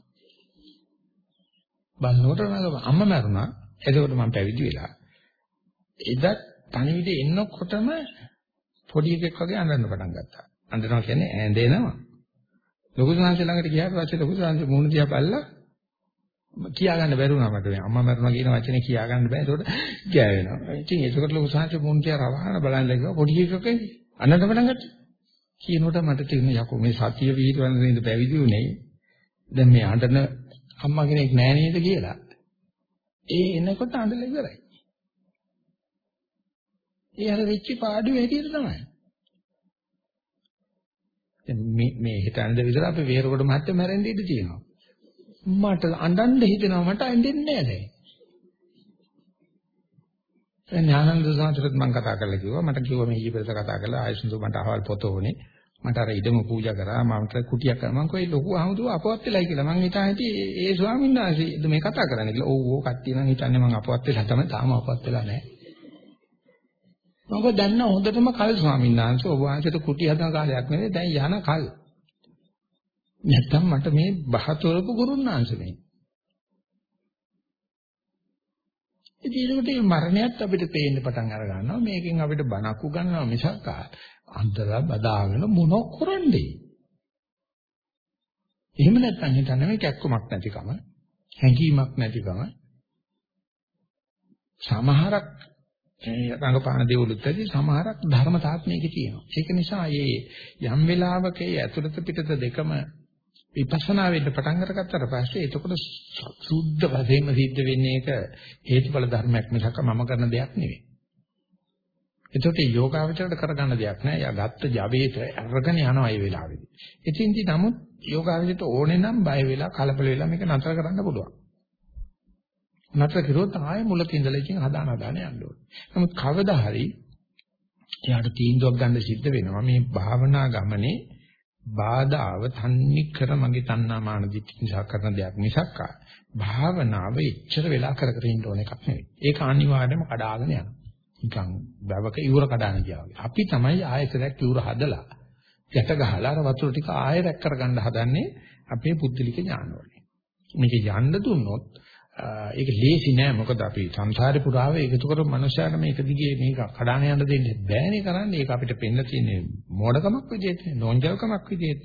බලනකොට රඟපෑවා. අම්මා මැරුණා. එතකොට මම පැවිදි වෙලා. එදත් පණිවිඩේ එන්නකොටම පොඩි එකෙක් වගේ අඬන්න පටන් ගත්තා. අඬනවා කියන්නේ ඈඳෙනවා. ලොකු සංහස ළඟට ගියාට පස්සේ ලොකු සංහස මුණ දිහා බැලලා කියා ගන්න බැරුණා මට මේ අම්මා මරුණා කියන වචනේ කියා ගන්න බෑ ඒකට ගෑවෙනවා. ඉතින් ඒකට ලොකු සංහස මුණ දිහා රවහන බලන් ඉඳලා පොඩි එකක අන්නට පටන් ගත්තා. කියනකොට මට තේරුණා යකෝ මේ සතිය විහිදුවන නේද පැවිදි උනේ. දැන් මේ අඬන අම්මා කෙනෙක් නෑ නේද කියලා. ඒ එනකොට අඬලා ඉවරයි. ඒ අර වෙච්ච පාඩුවේ හැටියට තමයි. මේ මේ හිතනද විතර අපි වේරකොට මහත්තයා මැරෙන්න ඉඩ තියෙනවා. මට අඬන්න හිතෙනවා මට අඬෙන්නේ නැහැ දැන්. දැන් ඥානන්ද සාන්තරත් මම කතා කරලා කිව්වා මට කිව්වා මේ ඊපෙරස කතා කරලා ආයසුන්තු මට අහවල් පොත ඕනේ. මට අර ඉඩම පූජා කරා මම කුටියක් කරා මම කොයි ලොකු අහමුදුව අපවත් වෙලයි කියලා මං හිතා හිටි ඒ ස්වාමීන් වහන්සේ මේ කතා කරන්නේ කියලා. ඔව් ඔව් කට්ටිය නම් හිතන්නේ මං අපවත් වෙලා තමයි තාම අපවත් වෙලා නැහැ. මම දන්න හොඳටම කල් ස්වාමීන් වහන්සේ ඔබ වහන්සේට කුටි හදන කාලයක් නෙවෙයි දැන් යන කල්. නැත්තම් මට මේ බහතොරපු ගුරුන්නාංශ මේ. ඉතින් ඒකට මරණයත් අපිට පේන්න පටන් අර ගන්නවා මේකෙන් අපිට බණක් උගන්වනවා මිසක් අන්තරා බදාගෙන මොන කරන්නේ. එහෙම නැත්නම් හිතන්නේ මේ කැක්කමක් නැතිකම, හැඟීමක් නැතිකම සමහරක් රංගපාන දේවලුත්දී සමහරක් ධර්මතාත්මයක තියෙනවා. ඒක නිසා මේ යම් වෙලාවක ඒ ඇතුළත පිටත දෙකම විපස්සනා වෙන්න පටන් අරගත්තට පස්සේ එතකොට සුද්ධ වශයෙන්ම සිද්ධ වෙන්නේ ඒක හේතුඵල ධර්මයක් මිසක මම කරන දෙයක් නෙවෙයි. එතකොට යෝගාවචරයට කරගන්න දෙයක් නෑ. යා ගත්ත ජවයට අරගෙන යනවා මේ වෙලාවේදී. ඉතින්දි නමුත් යෝගාවචරයට ඕනේ නම් බය වෙලා කලබල වෙලා මේක නතර කරන්න පුළුවන්. නතර කරුවොත් ආයෙ මුලක ඉඳලා ඉතින් හදාන හදාන යන්න ඕනේ. නමුත් කවදා හරි එයාට තීන්දුවක් ගන්න සිද්ධ වෙනවා මේ භාවනා ගමනේ බාධාව තන්නේ කර මගේ තණ්හා මාන දිට්ඨි නිසා කරන දෙයක් මිසක් භාවනාව එච්චර වෙලා කර කර ඉන්න ඕන එකක් නෙවෙයි. ඒක අනිවාර්යයෙන්ම කඩාගෙන යනවා. නිකන් බවක ඉවුර කඩාන ගියා වගේ. අපි තමයි ආයතනයක් ඉවුර හදලා යට ගහලා අර වතුර ටික ආයෙ රැක් කරගන්න හදන්නේ අපේ පුද්ගලික ඥාන වලින්. මේක යන්න දුන්නොත් ඒක ලේසි නෑ. මොකද අපි සංසාරේ පුරාම එකතු කරපු මනුස්සයාට මේක දිගේ මේක කඩාන යන්න දෙන්න බෑනේ කරන්නේ. ඒක අපිට පෙන්න තියෙන්නේ මෝඩකමක් විදිහට නෝන්ජල්කමක් විදිහට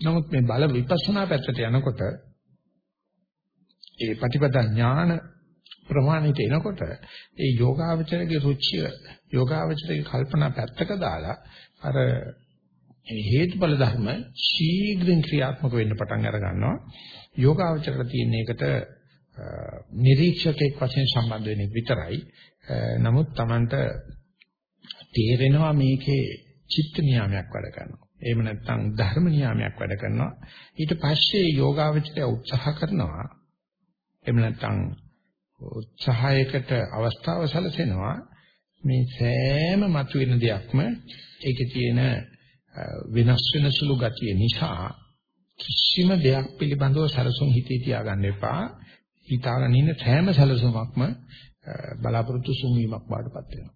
නමුත් මේ බල විපස්සනා පැත්තට යනකොට ඒ ප්‍රතිපදා ඥාන ප්‍රමාණයට එනකොට ඒ යෝගාවචරයේ රුචිය යෝගාවචරයේ කල්පනා පැත්තක දාලා අර හේතුඵල ධර්ම ශීඝ්‍රයෙන් ක්‍රියාත්මක වෙන්න පටන් අර ගන්නවා යෝගාවචරයට තියෙන එකට නිරීක්ෂකෙක් වශයෙන් සම්බන්ධ වෙන්නේ විතරයි. නමුත් Tamanට තේරෙනවා මේකේ චිත්ත නියාමයක් වැඩ කරනවා. එහෙම නැත්නම් ධර්ම නියාමයක් වැඩ කරනවා. ඊට පස්සේ යෝගාවචරය උත්සාහ කරනවා. එහෙම නැත්නම් උත්සාහයකට අවස්ථාව සැලසෙනවා. මේ සෑම මතුවෙන දෙයක්ම ඒකේ තියෙන වෙනස් වෙන සුළු ගතිය නිසා කිසිම දෙයක් පිළිබඳව සැලසුම් හිතේ තියාගන්න එපා. හිතාගෙන ඉන්න සෑම සැලසුමක්ම බලාපොරොත්තු සුන්වීමක් බාටපත් වෙනවා.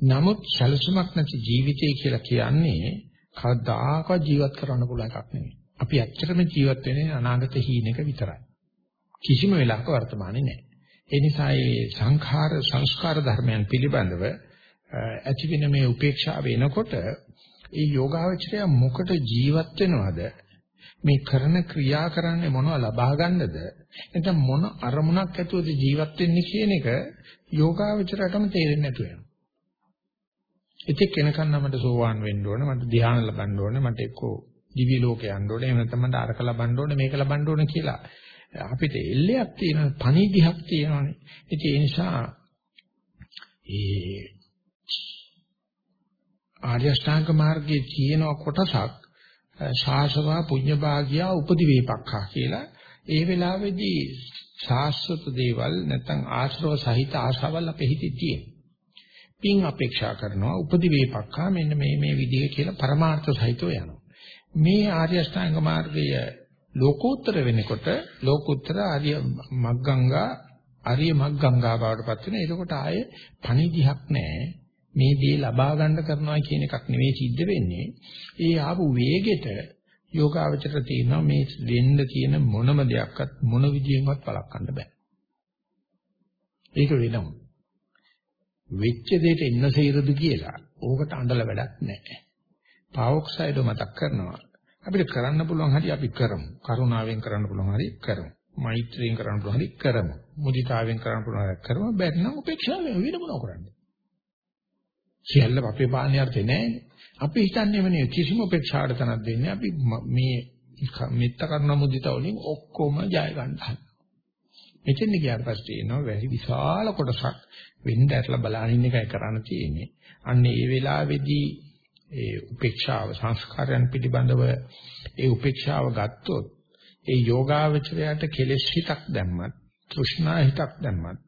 නමුත් සැලසුමක් නැති ජීවිතය කියලා කියන්නේ කවදාකවත් ජීවත් කරන්න පුළුවන් එකක් නෙවෙයි. අපි ඇත්තටම ජීවත් වෙන්නේ අනාගත හීනෙක විතරයි. කිසිම වෙලාවක වර්තමානයේ නැහැ. ඒ නිසා මේ සංඛාර සංස්කාර ධර්මයන් පිළිබඳව ඇතිවෙන මේ උපේක්ෂාව වෙනකොට ඒ යෝගාවචරය මොකට ජීවත් වෙනවද මේ කරන ක්‍රියා කරන්නේ මොනව ලබා ගන්නද? නැත්නම් මොන අරමුණක් ඇතුවද ජීවත් වෙන්නේ කියන එක යෝගාවචරයටම තේරෙන්නේ නැතු වෙනවා. ඉතින් කෙනකන් මට සෝවාන් වෙන්න ඕන මට ධ්‍යාන ලබන්න ඕන මට එක්කෝ දිවි ලෝකේ යන්න ඕනේ එහෙම නැත්නම් මට අරක ලබන්න ඕනේ මේක ලබන්න ඕනේ කියලා. අපිට එල්ලයක් තියෙන පණිවිඩයක් තියෙනවානේ. ඉතින් ඒ නිසා ඒ ආර්ය අෂ්ටාංග මාර්ගයේ තියෙන කොටසක් ශාසවා පුඤ්ඤභාගියා උපදිවේපක්ඛා කියලා ඒ වෙලාවේදී ශාස්ත්‍රත දේවල් නැත්නම් ආශ්‍රව සහිත ආශාවල් අපේ හිතේ තියෙනවා පින් අපේක්ෂා කරනවා උපදිවේපක්ඛා මෙන්න මේ මේ විදිහ කියලා පරමාර්ථ සහිතව යනවා. මේ ආර්ය අෂ්ටාංග මාර්ගය ලෝකෝත්තර වෙනකොට ලෝකෝත්තර ආර්ය මග්ගංගා ආර්ය මග්ගංගා බවටපත් වෙන. එතකොට ආයේ පණිදිහක් නැහැ. මේ දේ ලබා ගන්න කරනවා කියන එකක් නෙවෙයි සිද්ධ වෙන්නේ. ඒ ආපු වේගෙට යෝගාවචර තියෙනවා මේ වෙන්න තියෙන මොනම දෙයක්වත් මොන විදියෙන්වත් වළක්වන්න බෑ. ඒක වෙනවා. වෙච්ච දෙයට එන්න සේරද කියලා ඕකට අඬල වැඩක් නැහැ. පාවොක්සයිඩ් මතක් කරනවා. අපිට කරන්න පුළුවන් හැටි අපි කරමු. කරුණාවෙන් කරන්න පුළුවන් හැටි කරමු. මෛත්‍රියෙන් කරන්න පුළුවන් හැටි කරමු. මුදිතාවෙන් කරන්න පුළුවන් හැටි කරමු. බැරි නම් උපේක්ෂාවෙන් වෙන මොනව කරන්නේ? සියල්ල අපේ පාන්නේ අර්ථේ නැහැ. අපි හිතන්නේම නේ කිසිම උපේක්ෂාවට තනක් දෙන්නේ අපි මේ මෙත්ත කරුණා මුදිතා වලින් ඔක්කොම ජය ගන්නවා. මෙතෙන් ගියාට පස්සේ එනවා වැඩි විශාල කොටසක් වෙන්න ඇරලා බලන ඉන්න එකයි කරන්න තියෙන්නේ. අන්න ඒ වෙලාවේදී ඒ උපේක්ෂාව සංස්කාරයන් පිළිබඳව ඒ උපේක්ෂාව ගත්තොත් ඒ යෝගාවචරයට කෙලෙස් හිතක් දැම්මත්, තෘෂ්ණා හිතක් දැම්මත්,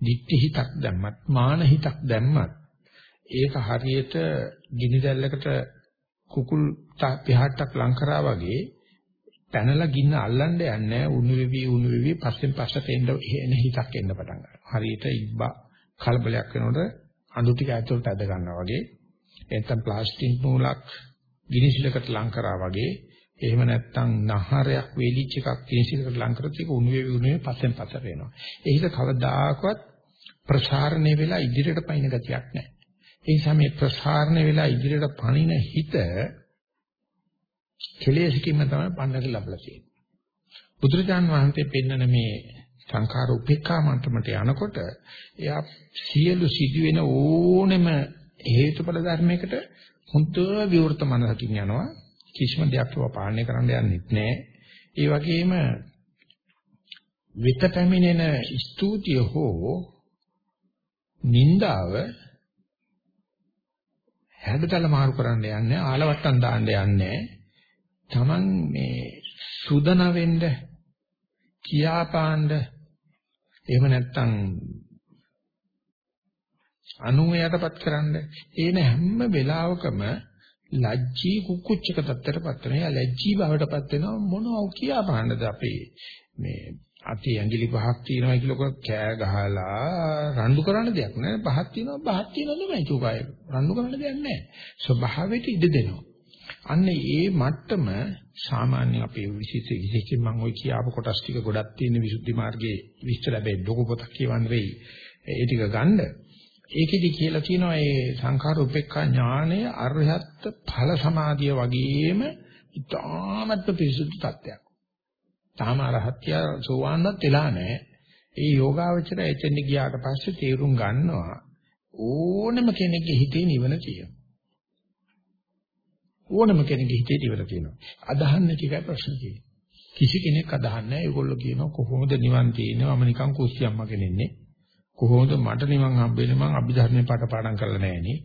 ditthi හිතක් දැම්මත්, මාන හිතක් දැම්මත් ඒක හරියට ගිනි දැල්ලකට කුකුල් පිහාට්ටක් ලං කරා වගේ පැනලා ගින්න අල්ලන්න යන්නේ උණු වෙවි උණු වෙවි පස්සෙන් පස්සට එන්න එන හිතක් එන්න පටන් ගන්නවා. හරියට ඉබ්බා කලබලයක් වෙනකොට අඳු ටික ඇතුළට ඇද ගන්නවා වගේ නැත්නම් ප්ලාස්ටික් නූලක් ගිනිසිලකට ලං කරා වගේ එහෙම නැත්නම් නහරයක් වේලිච් එකක් ගිනිසිලකට ලං කරොත් ඒක උණු වේවි උණු වේවි පස්සෙන් පස්සට වෙනවා. ඒ හිත කවදාකවත් ප්‍රසාරණය වෙලා ඉදිරියට පයින් ගතියක් නැහැ. ඒ නිසා මේ ප්‍රසාරණය වෙලා ඉදිරියට පනින හිත කෙලෙසකින්ම තමයි පන්නක ලැබලා තියෙන්නේ. බුදුරජාන් වහන්සේ පෙන්නන මේ සංඛාර උපේක්ඛා මට්ටමට යනකොට එයා සියලු සිදුවෙන ඕනෙම හේතුඵල ධර්මයකට හොඳ විවෘත මනසකින් යනවා කිසිම දෙයක් පාලනය කරන්න යන්නෙත් නැහැ ඒ වගේම විත පැමිණෙන ස්තුතිය හෝ නින්දාව හැඩතල මාරු කරන්න යන්නේ ආලවට්ටම් දාන්න යන්නේ Taman මේ සුදන වෙන්න කියාපාන්න එහෙම නැත්නම් අනුයටපත් කරන්න ඒන හැම වෙලාවකම ලැජ්ජී කුකුච්චක තත්ත්වයටපත් වෙනවා. ලැජ්ජී බවටපත් වෙනවා මොනව කියා බලන්නද අපේ මේ අති ඇඟිලි පහක් තියෙනවා කියලා කෑ ගහලා රණ්ඩු කරන්න දෙයක් නෑ. පහක් තියෙනවා පහක් තියෙනවා නෙමෙයි චුකාය. රණ්ඩු කරන්න දෙයක් නෑ. ස්වභාවයට ඉඩ දෙනවා. අන්න ඒ මට්ටම සාමාන්‍ය අපේ විශේෂ විශේෂයෙන් මම ওই කියාපු කොටස් ටික ගොඩක් තියෙන විසුද්ධි මාර්ගයේ විස්තර ලැබෙයි ලොකු පොතක් කියවන්න වෙයි. ඒ ටික ගන්න. ඒකෙදි කියලා කියනවා මේ සංඛාර උපේක්ඛා ඥානය අරහත් ඵල සමාධිය වගේම ඉතාමත් පිරිසුදු තත්ත්වයක්. තාම අරහත්ය සෝවාන්වත් වෙලා නැහැ. ඒ යෝගාවචරය එතෙන් ගියාට පස්සේ තීරුම් ගන්නවා ඕනම කෙනෙක්ගේ හිතේ නිවන තියෙනවා. ඕනම කෙනෙකුගේ හිතේ ඉවර තියෙනවා. අදහන්න ටිකයි ප්‍රශ්න තියෙන්නේ. කිසි කෙනෙක් අදහන්නේ නැහැ. ඒගොල්ලෝ කියනවා කොහොමද නිවන් තියෙන්නේ? මම නිකන් කුස්සියම්මගෙන ඉන්නේ. කොහොමද මට නිවන් හම්බෙන්නේ? මං අභිධර්මයේ පාඩ පාඩම් කරලා නැහෙනේ.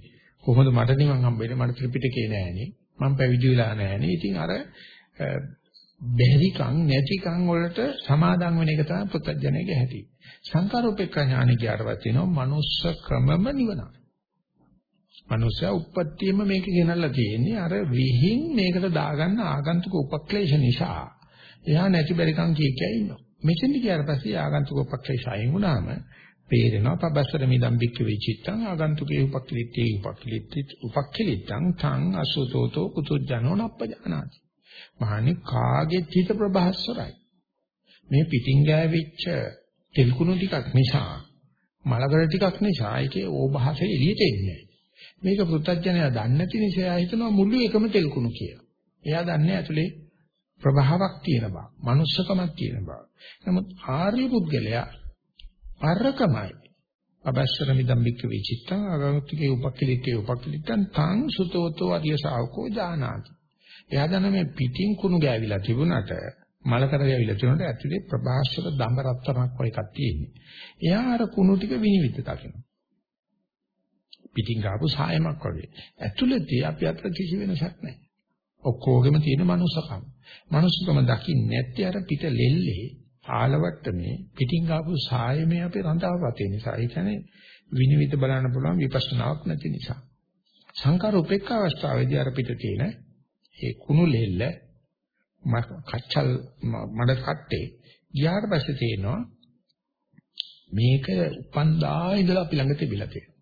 කොහොමද මට නිවන් හම්බෙන්නේ? මට ත්‍රිපිටකේ නැහෙනේ. මං පැවිදි වෙලා නැහෙනේ. ඉතින් අර බැරිකම් නැතිකම් වලට සමාදම් වෙන එක තමයි පුත්තජනයේ හැටි. සංකාරෝපේක්ෂ ඥානෙ කියලාවත් වෙනවා මනුස්ස ක්‍රමම නිවනක්. මනුස්සයා උප්පත්තියෙම මේක ගෙනල්ලා තියෙන්නේ අර විහිං මේකට දාගන්න ආගන්තුක උපක්ලේශ නිසා. එයා නැති බැරිකම් කිය කිය ඉන්නවා. මෙතෙන්දි ගියාට පස්සේ ආගන්තුක උපක්ලේශ අයින් වුණාම පේරෙනවා පබස්සර මිදම් බික්ක වෙචිත්තං ආගන්තුකේ උපක්ලිට්ඨේ උපක්ලිට්ඨි උපක්ලිට්ඨං තං අසුතෝතෝ කුතුජනෝ නප්පජානාති. මහණි කාගේ චිත ප්‍රභාස්වරයි. මේ පිටින් ගෑවිච්ච තෙල් කුණු ටිකක් නිසා මලකඩ ටිකක් නිසා ඒකේ ඕභාසය එළියට එන්නේ. මේක පෘථජ්ජනයා දන්නේ නැති නිසා එයා හිතනවා මුළු එකම තෙල් කුණු කියලා. එයා දන්නේ ඇතුලේ ප්‍රභාවක් තියෙන බව, manussකමක් තියෙන බව. නමුත් ආර්ය පුද්ගලයා අරකමයි. අබස්සර මිදම් බික්ක විචිත්තං අගෞතිකේ උපක්ඛලිතේ උපක්ඛලිතං තං සුතෝතෝ අරිය ශාවකෝ ජානාති. එයා දන්න මේ පිටින් කුණු ගෑවිලා තිබුණට මල කර ගෑවිලා තිබුණට ඇතුලේ ප්‍රභාස්වර දඹ රත්තරන්ක් වගේ එකක් තියෙන්නේ. එයා අර කුණු ටික විනිවිද දකින්න. පිටින් ගාපු සායමක් වගේ. ඇතුළතේ අපි අතර කිසි වෙනසක් නැහැ. ඔක්කොගෙම තියෙන මනුස්සකම. මනුස්සකම දකින්නේ නැත්තේ අර පිට ලෙල්ලේ ආලවට්ටමේ පිටින් ගාපු සායමේ අපි රඳාපතේ නිසා. ඒ කියන්නේ විනිවිද බලන්න පුළුවන් විපස්සනාවක් නැති නිසා. සංකාර උපේක්ඛා අවස්ථාවේදී අර පිට තියෙන ඒ කුණු ලෙල්ල කච්චල් මඩ කට්ටේ ගියාට පස්සේ තේනවා මේක උපන්දා ඉඳලා අපි ළඟ තිබිලා තියෙනවා.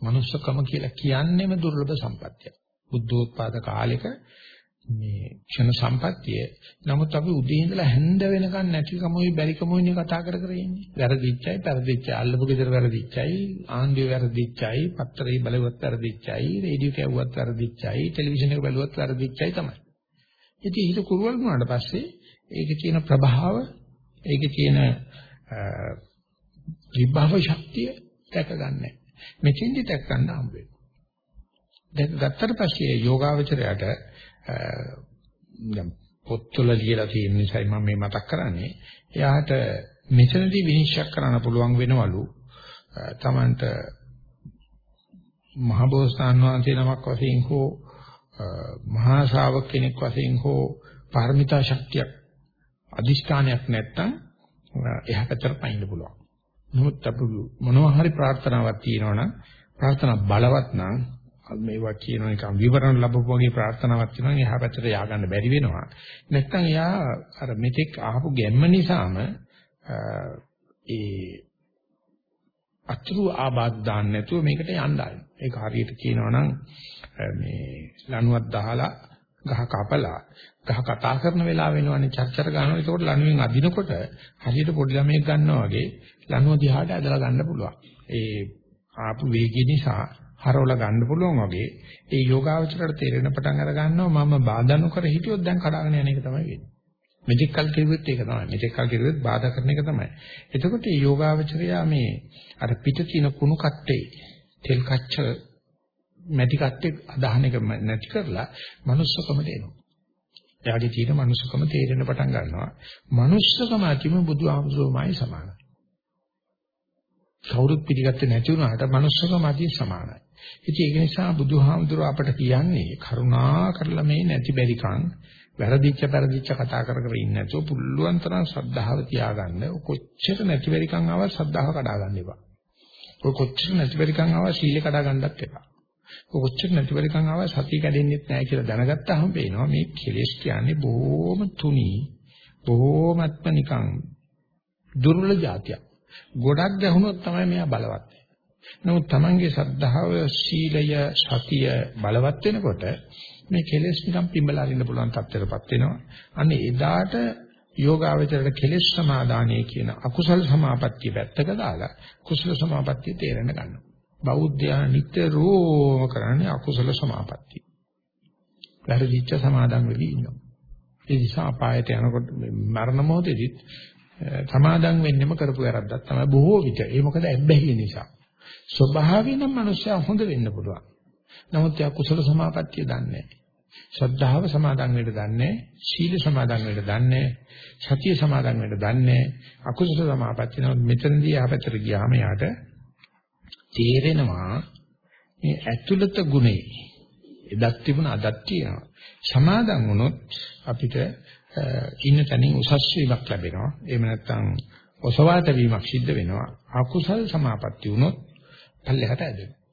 manussකම කියලා කියන්නේම දුර්ලභ සම්පත්තිය. බුද්ධෝත්පාද කාලෙක මේ ක්ෂණ සම්පත්තිය. නමුත් අපි උදේ ඉඳලා හැන්ද වෙනකන් නැතිකමයි බැරිකමයි කතා කර කර ඉන්නේ. වැරදිච්චයි, පෙරදිච්චයි, අල්ලපු ගෙදර වැරදිච්චයි, ආණ්ඩුවේ වැරදිච්චයි, පත්තරේ බලවත් වැරදිච්චයි, රේඩියෝ කැවුවත් වැරදිච්චයි, ටෙලිවිෂන් එක බලුවත් වැරදිච්චයි තමයි. ඉතින් හිත කුරුවල් වුණාට පස්සේ ඒකේ තියෙන ප්‍රභාව, ඒකේ තියෙන විභව ශක්තිය දැක ගන්නෑ. මෙතෙන්දි දැක් ගන්න හම්බ වෙනවා. දැන් ගත්තට පස්සේ යෝගාවචරයට දැන් පොත්වල ලියලා තියෙන නිසා මම මේ මතක් කරන්නේ එයාට මෙතනදී විනිශ්චය කරන්න පුළුවන් වෙනවලු තමන්ට මහබෝසතාන් වහන්සේ නමක් වශයෙන් හෝ මහා ශ්‍රාවක කෙනෙක් වශයෙන් හෝ පාරමිතා ශක්තියක් අදිෂ්ඨානයක් නැත්තම් එහා පැත්තට පයින්න පුළුවන්. නමුත් අපු මොනවා හරි ප්‍රාර්ථනාවක් තියෙනවනම් ප්‍රාර්ථනා බලවත් නම් මේවා කියන නිකන් විවරණ ලැබපු වගේ ප්‍රාර්ථනාවක් තියෙනවා නම් එහා පැත්තට ය아가න්න බැරි වෙනවා. නැත්තම් එයා අර මෙතෙක් ආපු ගැම්ම නිසාම ඒ අතුරු ආබාධ දාන්න නැතුව මේකට යන්නයි. ඒක හරියට කියනවා නම් මේ ලණුවක් දහලා ගහ කපලා ගහ කතා කරන වෙලාව වෙනවනේ චර්චර ගන්නවා. ඒකෝට ලණුවෙන් අදිනකොට හරියට පොඩි ළමයෙක් ගන්නවා වගේ ලණුව දිහාට ඇදලා ගන්න පුළුවන්. ඒ ආපු වේගය නිසා හරවල ගන්න පුළුවන් වගේ ඒ යෝගාවචරයට තේරෙන පටන් අර ගන්නවා මම බාධා නොකර හිටියොත් දැන් කඩාගෙන යන එක තමයි වෙන්නේ. මෙතෙක් කල් කිව්වෙත් ඒක තමයි. මෙතෙක් කල් කිව්වෙත් බාධා කරන එක තමයි. එතකොට මේ යෝගාවචරයා මේ අර පිට තියෙන කුණු කට්ටේ තෙල් කච්ච මැටි කට්ටේ අදහන එක නැති කරලා manussකමට එනවා. එයාගේ තියෙන manussකම තේරෙන්න පටන් ගන්නවා. manussකම අතිම බුදුහාමුදුරුවෝමයි සමානයි. කවුරුත් පිළිගත්තේ නැති වුණාට manussකම අතින් සමානයි. ඉතින් ඒක නිසා බුදුහාමුදුරුවෝ අපට කියන්නේ කරුණා කරලා මේ නැති බැරිකම් වැරදිච්ච පෙරදිච්ච කතා කර කර ඉන්නේ නැතුව පුළුවන් තරම් ශ්‍රද්ධාව තියාගන්න. කොච්චර නැති බැරිකම් ආවත් ශ්‍රද්ධාව කඩා ගන්න එපා. ඔය කොච්චර නැති බැරිකම් ආවත් සීල කඩා ගන්නත් එපා. ඔය කොච්චර නැති බැරිකම් ආවත් සතිය කැඩෙන්නෙත් නැහැ කියලා දැනගත්තාම පේනවා මේ කෙලෙස් කියන්නේ බොහොම තුනී බොහොමත්ම නිකන් දුර්වල જાතියක්. ගොඩක් ගැහුනොත් තමයි මෙයා බලවත්. නමුත් Tamange සද්ධාව, සීලය, සතිය බලවත් වෙනකොට මේ කෙලෙස් නිකන් පිඹලා අරින්න පුළුවන් තත්ත්වයකටපත් වෙනවා. අන්න එදාට යෝගාවචරයට කෙලෙස් සමාදානයේ කියන අකුසල සමාපත්තිය පැත්තක දාලා කුසල සමාපත්තිය තේරෙන්න ගන්නවා. බෞද්ධයා නිතරම කරන්නේ අකුසල සමාපත්තිය. වැරදිච්ච සමාදන් වෙවි ඉන්නවා. ඒ නිසා අපායට යනකොට මරණ මොහොතේදීත් සමාදන් වෙන්නෙම කරපු වැරද්දක් තමයි බොහෝ විට. ඒ මොකද ඇබ්බැහිය නිසා. ස්වභාවයෙන් නම් මිනිස්සයා හොඳ වෙන්න පුළුවන්. නමුත් යා කුසල සමාපත්තිය දන්නේ නැහැ. ශ්‍රද්ධාව සමාදන් වෙන්න දන්නේ සීල සමාදන් වෙන්න දන්නේ සතිය සමාදන් වෙන්න දන්නේ අකුසල සමාපත්තිය නම් මෙතනදී ආපතර ගියාම යාට තේරෙනවා මේ ඇතුළත ගුණේ එදක් තිබුණ අදක් තියෙනවා. සමාදන් වුණොත් අපිට ඉන්න තැනින් උසස් වීමක් ලැබෙනවා. එහෙම නැත්නම් ඔසවාට වීමක් සිද්ධ වෙනවා. අකුසල් සමාපatti වුණොත් පල්ලෙහාට ඇදෙනවා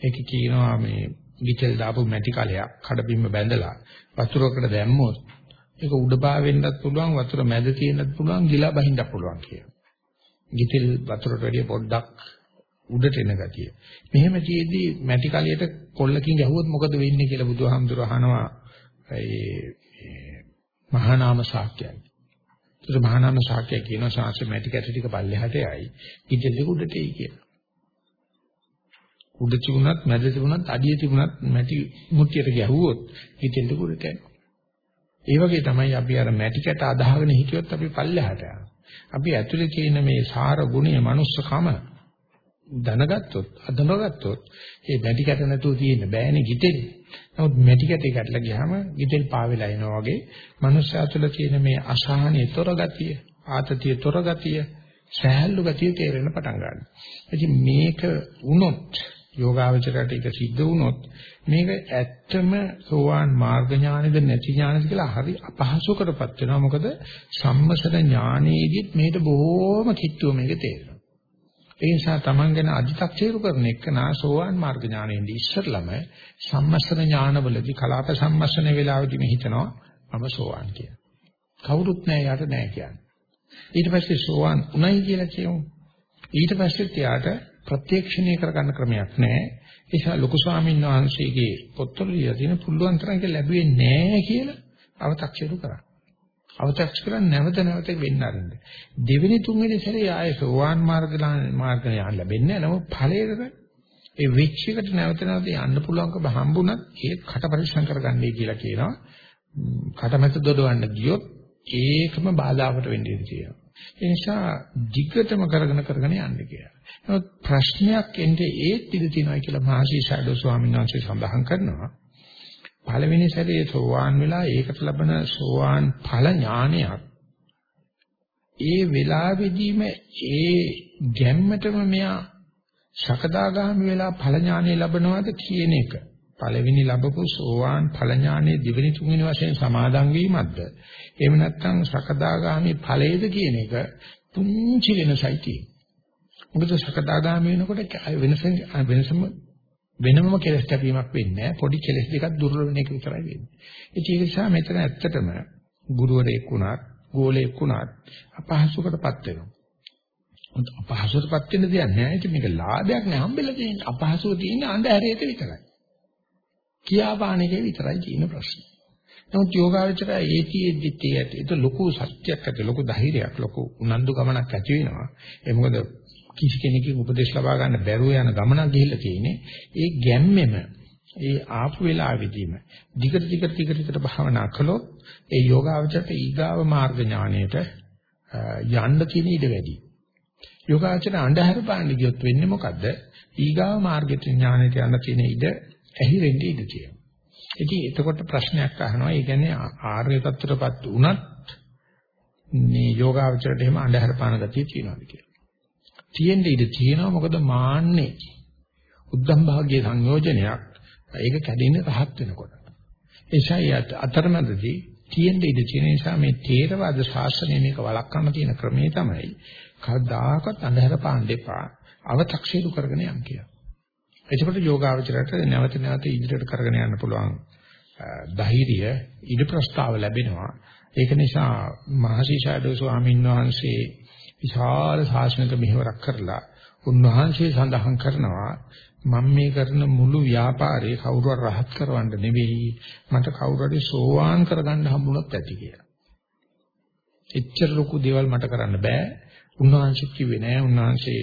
ඒක කියනවා මේ ගිතෙල් දාපු මැටි කලයක් කඩබිම්ම බැඳලා වතුරකට දැම්මොත් ඒක උඩ පාවෙන්නත් පුළුවන් වතුර මැද තියෙන්නත් පුළුවන් ගිලා බහින්නත් පුළුවන් කියලා. ගිතෙල් වතුරට වැඩිය පොඩ්ඩක් උඩට එන ගතිය. මෙහෙම තියේදී මැටි කලියට කොල්ලකින් ගැහුවොත් මොකද වෙන්නේ කියලා බුදුහාමුදුර අහනවා ඒ මහා නාම ශාක්‍යයයි. ඒක මහා නාම ශාක්‍යය කියනවා ශාස්ත්‍ර මැටි කැටි ටික පල්ලෙහාට යයි. ගිතෙල් දෙක උඩට එයි කියලා. උඩ තිබුණත් මැද තිබුණත් අඩිය තිබුණත් මැටි මුට්ටියට ගැහුවොත් ගිතෙල් දෙක උඩට යනවා. ඒ වගේ තමයි අපි අර මැටි කැට අදාහගෙන හිටියොත් අපි පල්ලෙහාට යනවා. අපි ඇතුලේ තියෙන මේ සාර ගුණය මනුස්සකම දැනගත්තොත් අඳුනගත්තොත් ඒ මැටි කැට නැතුව තියෙන්න බෑනේ ගිතෙල්. නමුත් මැටි කැටේ කැටලා ගියාම ගිතෙල් පාවෙලා එනවා වගේ මනුස්සයා තුළ තියෙන මේ අසහනිය තොර ගතිය, ආතතිය තොර ගතිය, සහැල්ලු ගතිය තේරෙන්න පටන් ගන්නවා. ඉතින් මේක වුණොත් යෝගාවචරයට ඒක සිද්ධ වුණොත් මේක ඇත්තම සෝවාන් මාර්ග ඥානෙද නැති ඥානෙද කියලා හරි අපහසුකටපත් වෙනවා. මොකද සම්මසන ඥානෙදිත් මේක බොහොම කිට්ටුව මේක තේරෙනවා. ඒ නිසා Taman ගැන අධි탁චේරු කරන එක නා සෝවාන් මාර්ග ඥානෙින්ද ඉස්සරළම සම්මසන ඥානවලදී කලාප සම්මසන වේලාවදී මේ හිතනවා මම සෝවාන් කියලා. කවුරුත් නැහැ යට නැහැ කියන්නේ. ඊට පස්සේ සෝවාන් උණයි කියලා කියමු. ඊට පස්සේ එයාට ප්‍රත්‍යක්ෂණය කරගන්න ක්‍රමයක් නැහැ. ඒ නිසා ලොකු ස්වාමීන් වහන්සේගේ පොත්වල ලියලා තියෙන පුළුවන් තරම් ඒක ලැබුවේ නැහැ කියලා අව탁සිරු කරා. අව탁ස් කරන් නැවත නැවත වෙන්න ආරම්භ. දෙවෙනි තුන්වෙනි සැරේ ආයේ සෝවාන් මාර්ග මාර්ගය යන්න ලැබෙන්නේ නැහැ. නමුත් ඵලයකට ඒ වෙච්ච එකට නැවත නැවත යන්න පුළුවන්කම හම්බුණත් ඒක කට පරිස්සම් කරගන්නයි කියලා කියනවා. කටමැත දොඩවන්න ගියොත් ඒකම බාධාකට වෙන්න ඉඩ තියෙනවා. ඒ නිසා ධිග්ගතම කරගෙන කරගෙන යන්න කියලා. නමුත් ප්‍රශ්නයක් එන්නේ ඒත් ඉඳ තියෙනවා කියලා මහසී ෂඩෝ ස්වාමීන් වහන්සේ සඳහන් කරනවා. පළවෙනි සැරේ සෝවාන් වෙලා ඒකට ලබන සෝවාන් ඵල ඥානයක් ඒ වෙලාවෙදීම ඒ ගැම්මටම මෙයා සකදාගාමි වෙලා ඵල ඥානෙ ලබනවාද කියන එක පළවෙනි ලැබපු සෝවාන් ඵල ඥානයේ දෙවෙනි තුන්වෙනි වශයෙන් සමාදන් වීමක්ද එහෙම නැත්නම් සකදාගාමි ඵලයේද කියන එක පුංචි වෙනසයි තියෙන්නේ මොකද සකදාගාමි වෙනකොට වෙනස වෙනසම වෙනමම කෙලස් කැපීමක් වෙන්නේ නැහැ. පොඩි කෙලස් දෙකක් දුර්වල වෙන එක විතරයි වෙන්නේ. ඒක නිසා මෙතන ඇත්තටම ගුරුවරයෙක් වුණත්, ගෝලයෙක් වුණත් අපහසුකටපත් වෙනවා. අපහසුකටපත් වෙන දෙයක් නෑ. ඒක මේක ලාභයක් නෑ හම්බෙලා තියෙන්නේ. අපහසුව තියෙන්නේ අන්ධහැරේට විතරයි. කියාපාණේකේ විතරයි තියෙන ප්‍රශ්නේ. නමුත් යෝගාවචරය ඒතිෙද්දිත් ඒක ලොකු සත්‍යයක් ඇති ලොකු ධෛර්යයක් ලොකු උනන්දු ගමනක් ඇති වෙනවා. ඒ මොකද කිසි කෙනෙකුගේ උපදෙස් ලබා ගන්න බැරුව යන ගමනක් ගිහිල්ලා තියෙන්නේ. ඒ ගැම්මෙම ඒ ආපු වෙලාවෙදීම දිගට දිගට දිගට දිගට භාවනා කළොත් ඒ යෝගාවචරයට ඊගාව මාර්ග ඥාණයට යන්න තියෙන ඉඩ වැඩි. යෝගාචර අන්ධහර පාන්න ගියොත් වෙන්නේ මොකද්ද? ඊගාව මාර්ගයට ඥාණයට යන්න තියෙන ඉඩ ඇහිරෙන්න ඉඩ තියෙනවා. ඉතින් එතකොට ප්‍රශ්නයක් අහනවා. ඒ කියන්නේ ආර්ය தත්තරපත් උනත් මේ යෝගාචරයට එහෙම අන්ධහර පාන ගතිය තියෙනවාද කියලා. තියෙන්න ඉඩ තියෙනවා මොකද මාන්නේ උද්දම් භාග්‍ය සංයෝජනයක් ඒක කැඩෙන්නේ රහත් වෙනකොට එසයි අතරමැදදී තියෙන්න ඉඩ තියෙන නිසා මේ තේරවාද ශාස්ත්‍රයේ මේක වළක්වන්න තියෙන ක්‍රමේ තමයි කවදාකවත් අන්ධහර පාන්න දෙපා අව탁සීරු කරගෙන යන්න කියලා. එතකොට යෝගාවචරයට නැවත නැවත ඉදිරියට කරගෙන යන්න පුළුවන් ධෛර්යය ඉද ප්‍රස්තාව ලැබෙනවා. ඒක නිසා මහසි ෂාඩෝ ස්වාමීන් වහන්සේ විශාල ශාසනික මෙහෙවරක් කරලා උන්වහන්සේ සඳහන් කරනවා මම මේ කරන මුළු ව්‍යාපාරේ කවුරුහරි රහත් කරවන්න නෙවෙයි මට කවුරුහරි සෝවාන් කරගන්න හම්බුනොත් ඇති කියලා. එච්චර ලොකු දේවල් මට කරන්න බෑ. උන්වහන්සේ කිව්වේ නෑ උන්වහන්සේ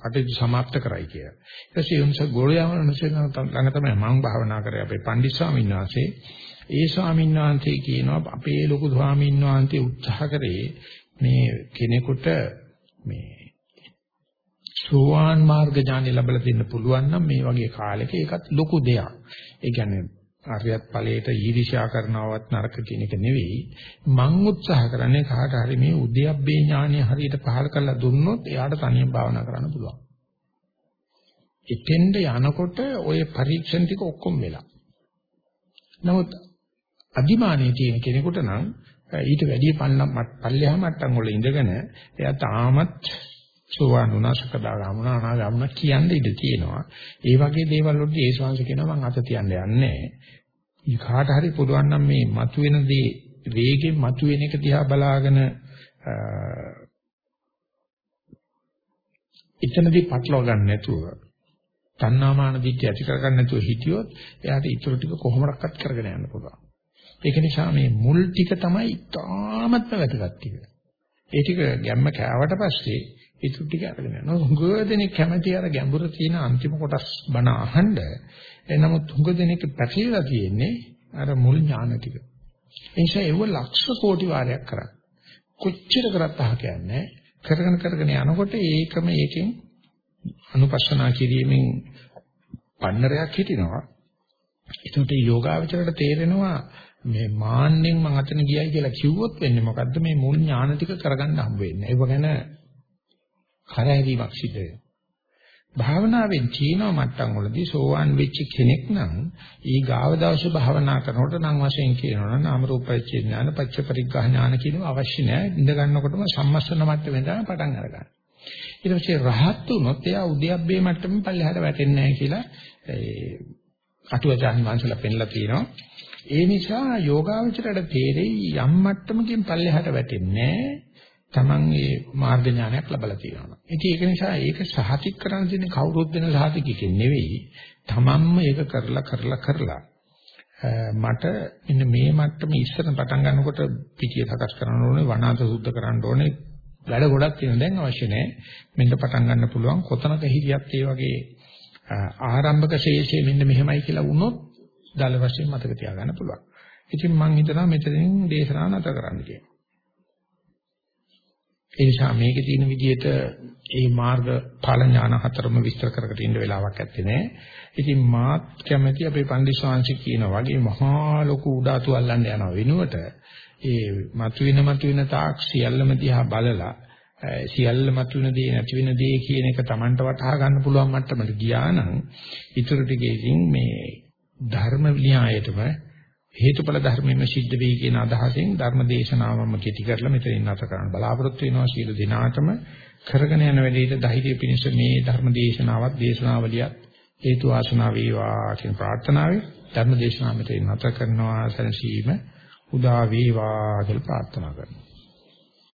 කටයුතු સમાપ્ત කරයි කියලා. ඊට පස්සේ උන්ස ගෝලයාමනසේ ළඟ තමයි මම භාවනා කරේ අපේ පණ්ඩිත ස්වාමීන් වහන්සේ. ඒ ස්වාමීන් වහන්සේ කියනවා අපේ ලොකු ස්වාමීන් වහන්සේ උත්සාහ කරේ මේ කෙනෙකුට මේ සෝවාන් මාර්ග ඥානෙ ලැබලා දෙන්න පුළුවන් නම් මේ වගේ කාලෙක ඒකත් ලොකු දෙයක්. ඒ කියන්නේ ආර්යත් ඵලයට ඊර්ෂ්‍යා කරනවත් නරක කියන එක නෙවෙයි. මං උත්සාහ කරන්නේ කාට හරි මේ උද්‍යප්පේ ඥානෙ හරියට පහල කරලා දුන්නොත් එයාට තනියෙන් භාවනා කරන්න පුළුවන්. එතෙන්ද යනකොට ওই පරීක්ෂණ ටික ඔක්කොම වෙලා. නමුත් අදිමානයේ තියෙන කෙනෙකුට නම් ඊට වැඩිය පල්ලම් පල්ලෙහා මට්ටම් වල ඉඳගෙන එයා තාමත් සෝවාන් වුණා සකදාගාමුණා අනාගාමුණා කියන්න ඉඩ තියෙනවා. ඒ වගේ දේවල් වලදී ඒ ශාංශ කියනවා මං අත තියන්න යන්නේ නැහැ. කාට හරි පුළුවන් නම් මේ මතුවෙන දේ වේගෙන් මතුවෙන එක දිහා බලාගෙන එතනදී පටලවා ගන්න නැතුව තණ්හාමාන දිට්ඨිය ඇති කරගන්න නැතුව හිටියොත් එයාට ඊටු ටික කොහොමඩක්වත් කරගෙන යන්න පුළුවන්. ඒක නිසා මේ මුල් ටික තමයි ඉතාමත්ම වැදගත් ටික. ඒ ටික ගැම්ම කෑවට පස්සේ ඊටු ටික අරගෙන යනවා. හුඟ දෙනෙක් කැමති අර ගැඹුර තියෙන අන්තිම කොටස් බණ අහන්න. එනමුත් හුඟ දෙනෙක් පැකිලලා තියෙන්නේ අර මුල් ඥාන ටික. ඒ නිසා ඒව ලක්ෂ කෝටි වාරයක් කරා. කොච්චර කරත් අහ කියන්නේ කරගෙන කරගෙන යනකොට ඒකම ඒකෙන් අනුපස්සනා කිරීමෙන් පන්නරයක් හිටිනවා. ඒකට යෝගාවචරයට තේරෙනවා මේ මාන්නෙන් මං අතන ගියයි කියලා කිව්වොත් වෙන්නේ මොකද්ද මේ මුල් ඥාන ටික කරගන්න හම්බ වෙන්නේ. ඒව ගැන කරහැරීමක් සිද්ධ වෙනවා. භාවනාවෙන් චීන මට්ටම් වලදී සෝවාන් වෙච්ච කෙනෙක් නම් ඊ ගාව දවසේ භාවනා කරනකොට නම් වශයෙන් කියනවා නම් නාම රූප පරිච්ඡේඥාන පච්ච පරිග්‍රහ ඥාන කියනවා අවශ්‍ය නැහැ. ඉඳ ගන්නකොටම සම්මස්සන මට්ටමෙන් තමයි පටන් අරගන්නේ. ඊට පස්සේ රහත් වුණොත් එයා උද්‍යප්පේ මට්ටමෙන් පල්ලෙහාට වැටෙන්නේ නැහැ කියලා ඒ අටුවචාන් වංශලා පෙන්ලා තියෙනවා. ඒ නිසා යෝගාවචරයට තේරෙයි යම් මට්ටමකින් පල්ලෙහාට වැටෙන්නේ තමන් ඒ මාර්ග ඥානයක් ලැබලා තියෙනවා. ඉතින් ඒක නිසා ඒක සහතික කරන්න දෙන්නේ කවුරුත් දෙන සහතිකකින් නෙවෙයි. තමන්ම ඒක කරලා කරලා කරලා මට මෙන්න මේ මට්ටම ඉස්සර පටන් ගන්නකොට පිටිය සකස් කරන්න ඕනේ වනාත සුද්ධ කරන්න ඕනේ වැඩ ගොඩක් තියෙන දැන් අවශ්‍ය නැහැ මෙන්න පටන් ගන්න පුළුවන් කොතනක හිරියක් ඒ වගේ ආරම්භක ශේෂයේ මෙන්න මෙහෙමයි කියලා වුණොත් දල වශයෙන් මතක තියාගන්න පුළුවන්. ඉතින් මම හිතනවා මෙතනින් දේශනාව නැත කරන්න කියලා. ඒ නිසා මේකේ තියෙන විදිහට ඒ මාර්ග ඵල ඥාන හතරම විස්තර කරකට ඉන්න වෙලාවක් ඇත්තේ නැහැ. ඉතින් මාත් කැමැති අපේ පන්දිස්වාංශ කියන වගේ මහා ලොකු උඩාතු අල්ලන්න යන වෙනුවට ඒ මතුවෙන මතුවෙන තාක් සියල්ලම දිහා බලලා සියල්ල මතුවෙන දේ නැති වෙන දේ කියන එක Tamanට වටහා ගන්න පුළුවන් මට්ටමට ගියා නම් ඊටු ටිකකින් මේ ධර්ම න්‍යායයටම හේතුඵල ධර්මෙම සිද්ධ වෙයි කියන අදහසෙන් ධර්ම දේශනාවම කෙටි කරලා මෙතනින් නැත කරන්න බලාපොරොත්තු වෙනවා සීල දිනාටම. කරගෙන යන වැඩේට ධෛර්ය පිණිස මේ ධර්ම දේශනාවත් දේශනාවලියත් හේතු ආසනාව වේවා කියන ප්‍රාර්ථනාවයි ධර්ම දේශනාව මෙතනින් නැත කරනවා. සැනසීම උදා වේවා කියලා ප්‍රාර්ථනා කරනවා.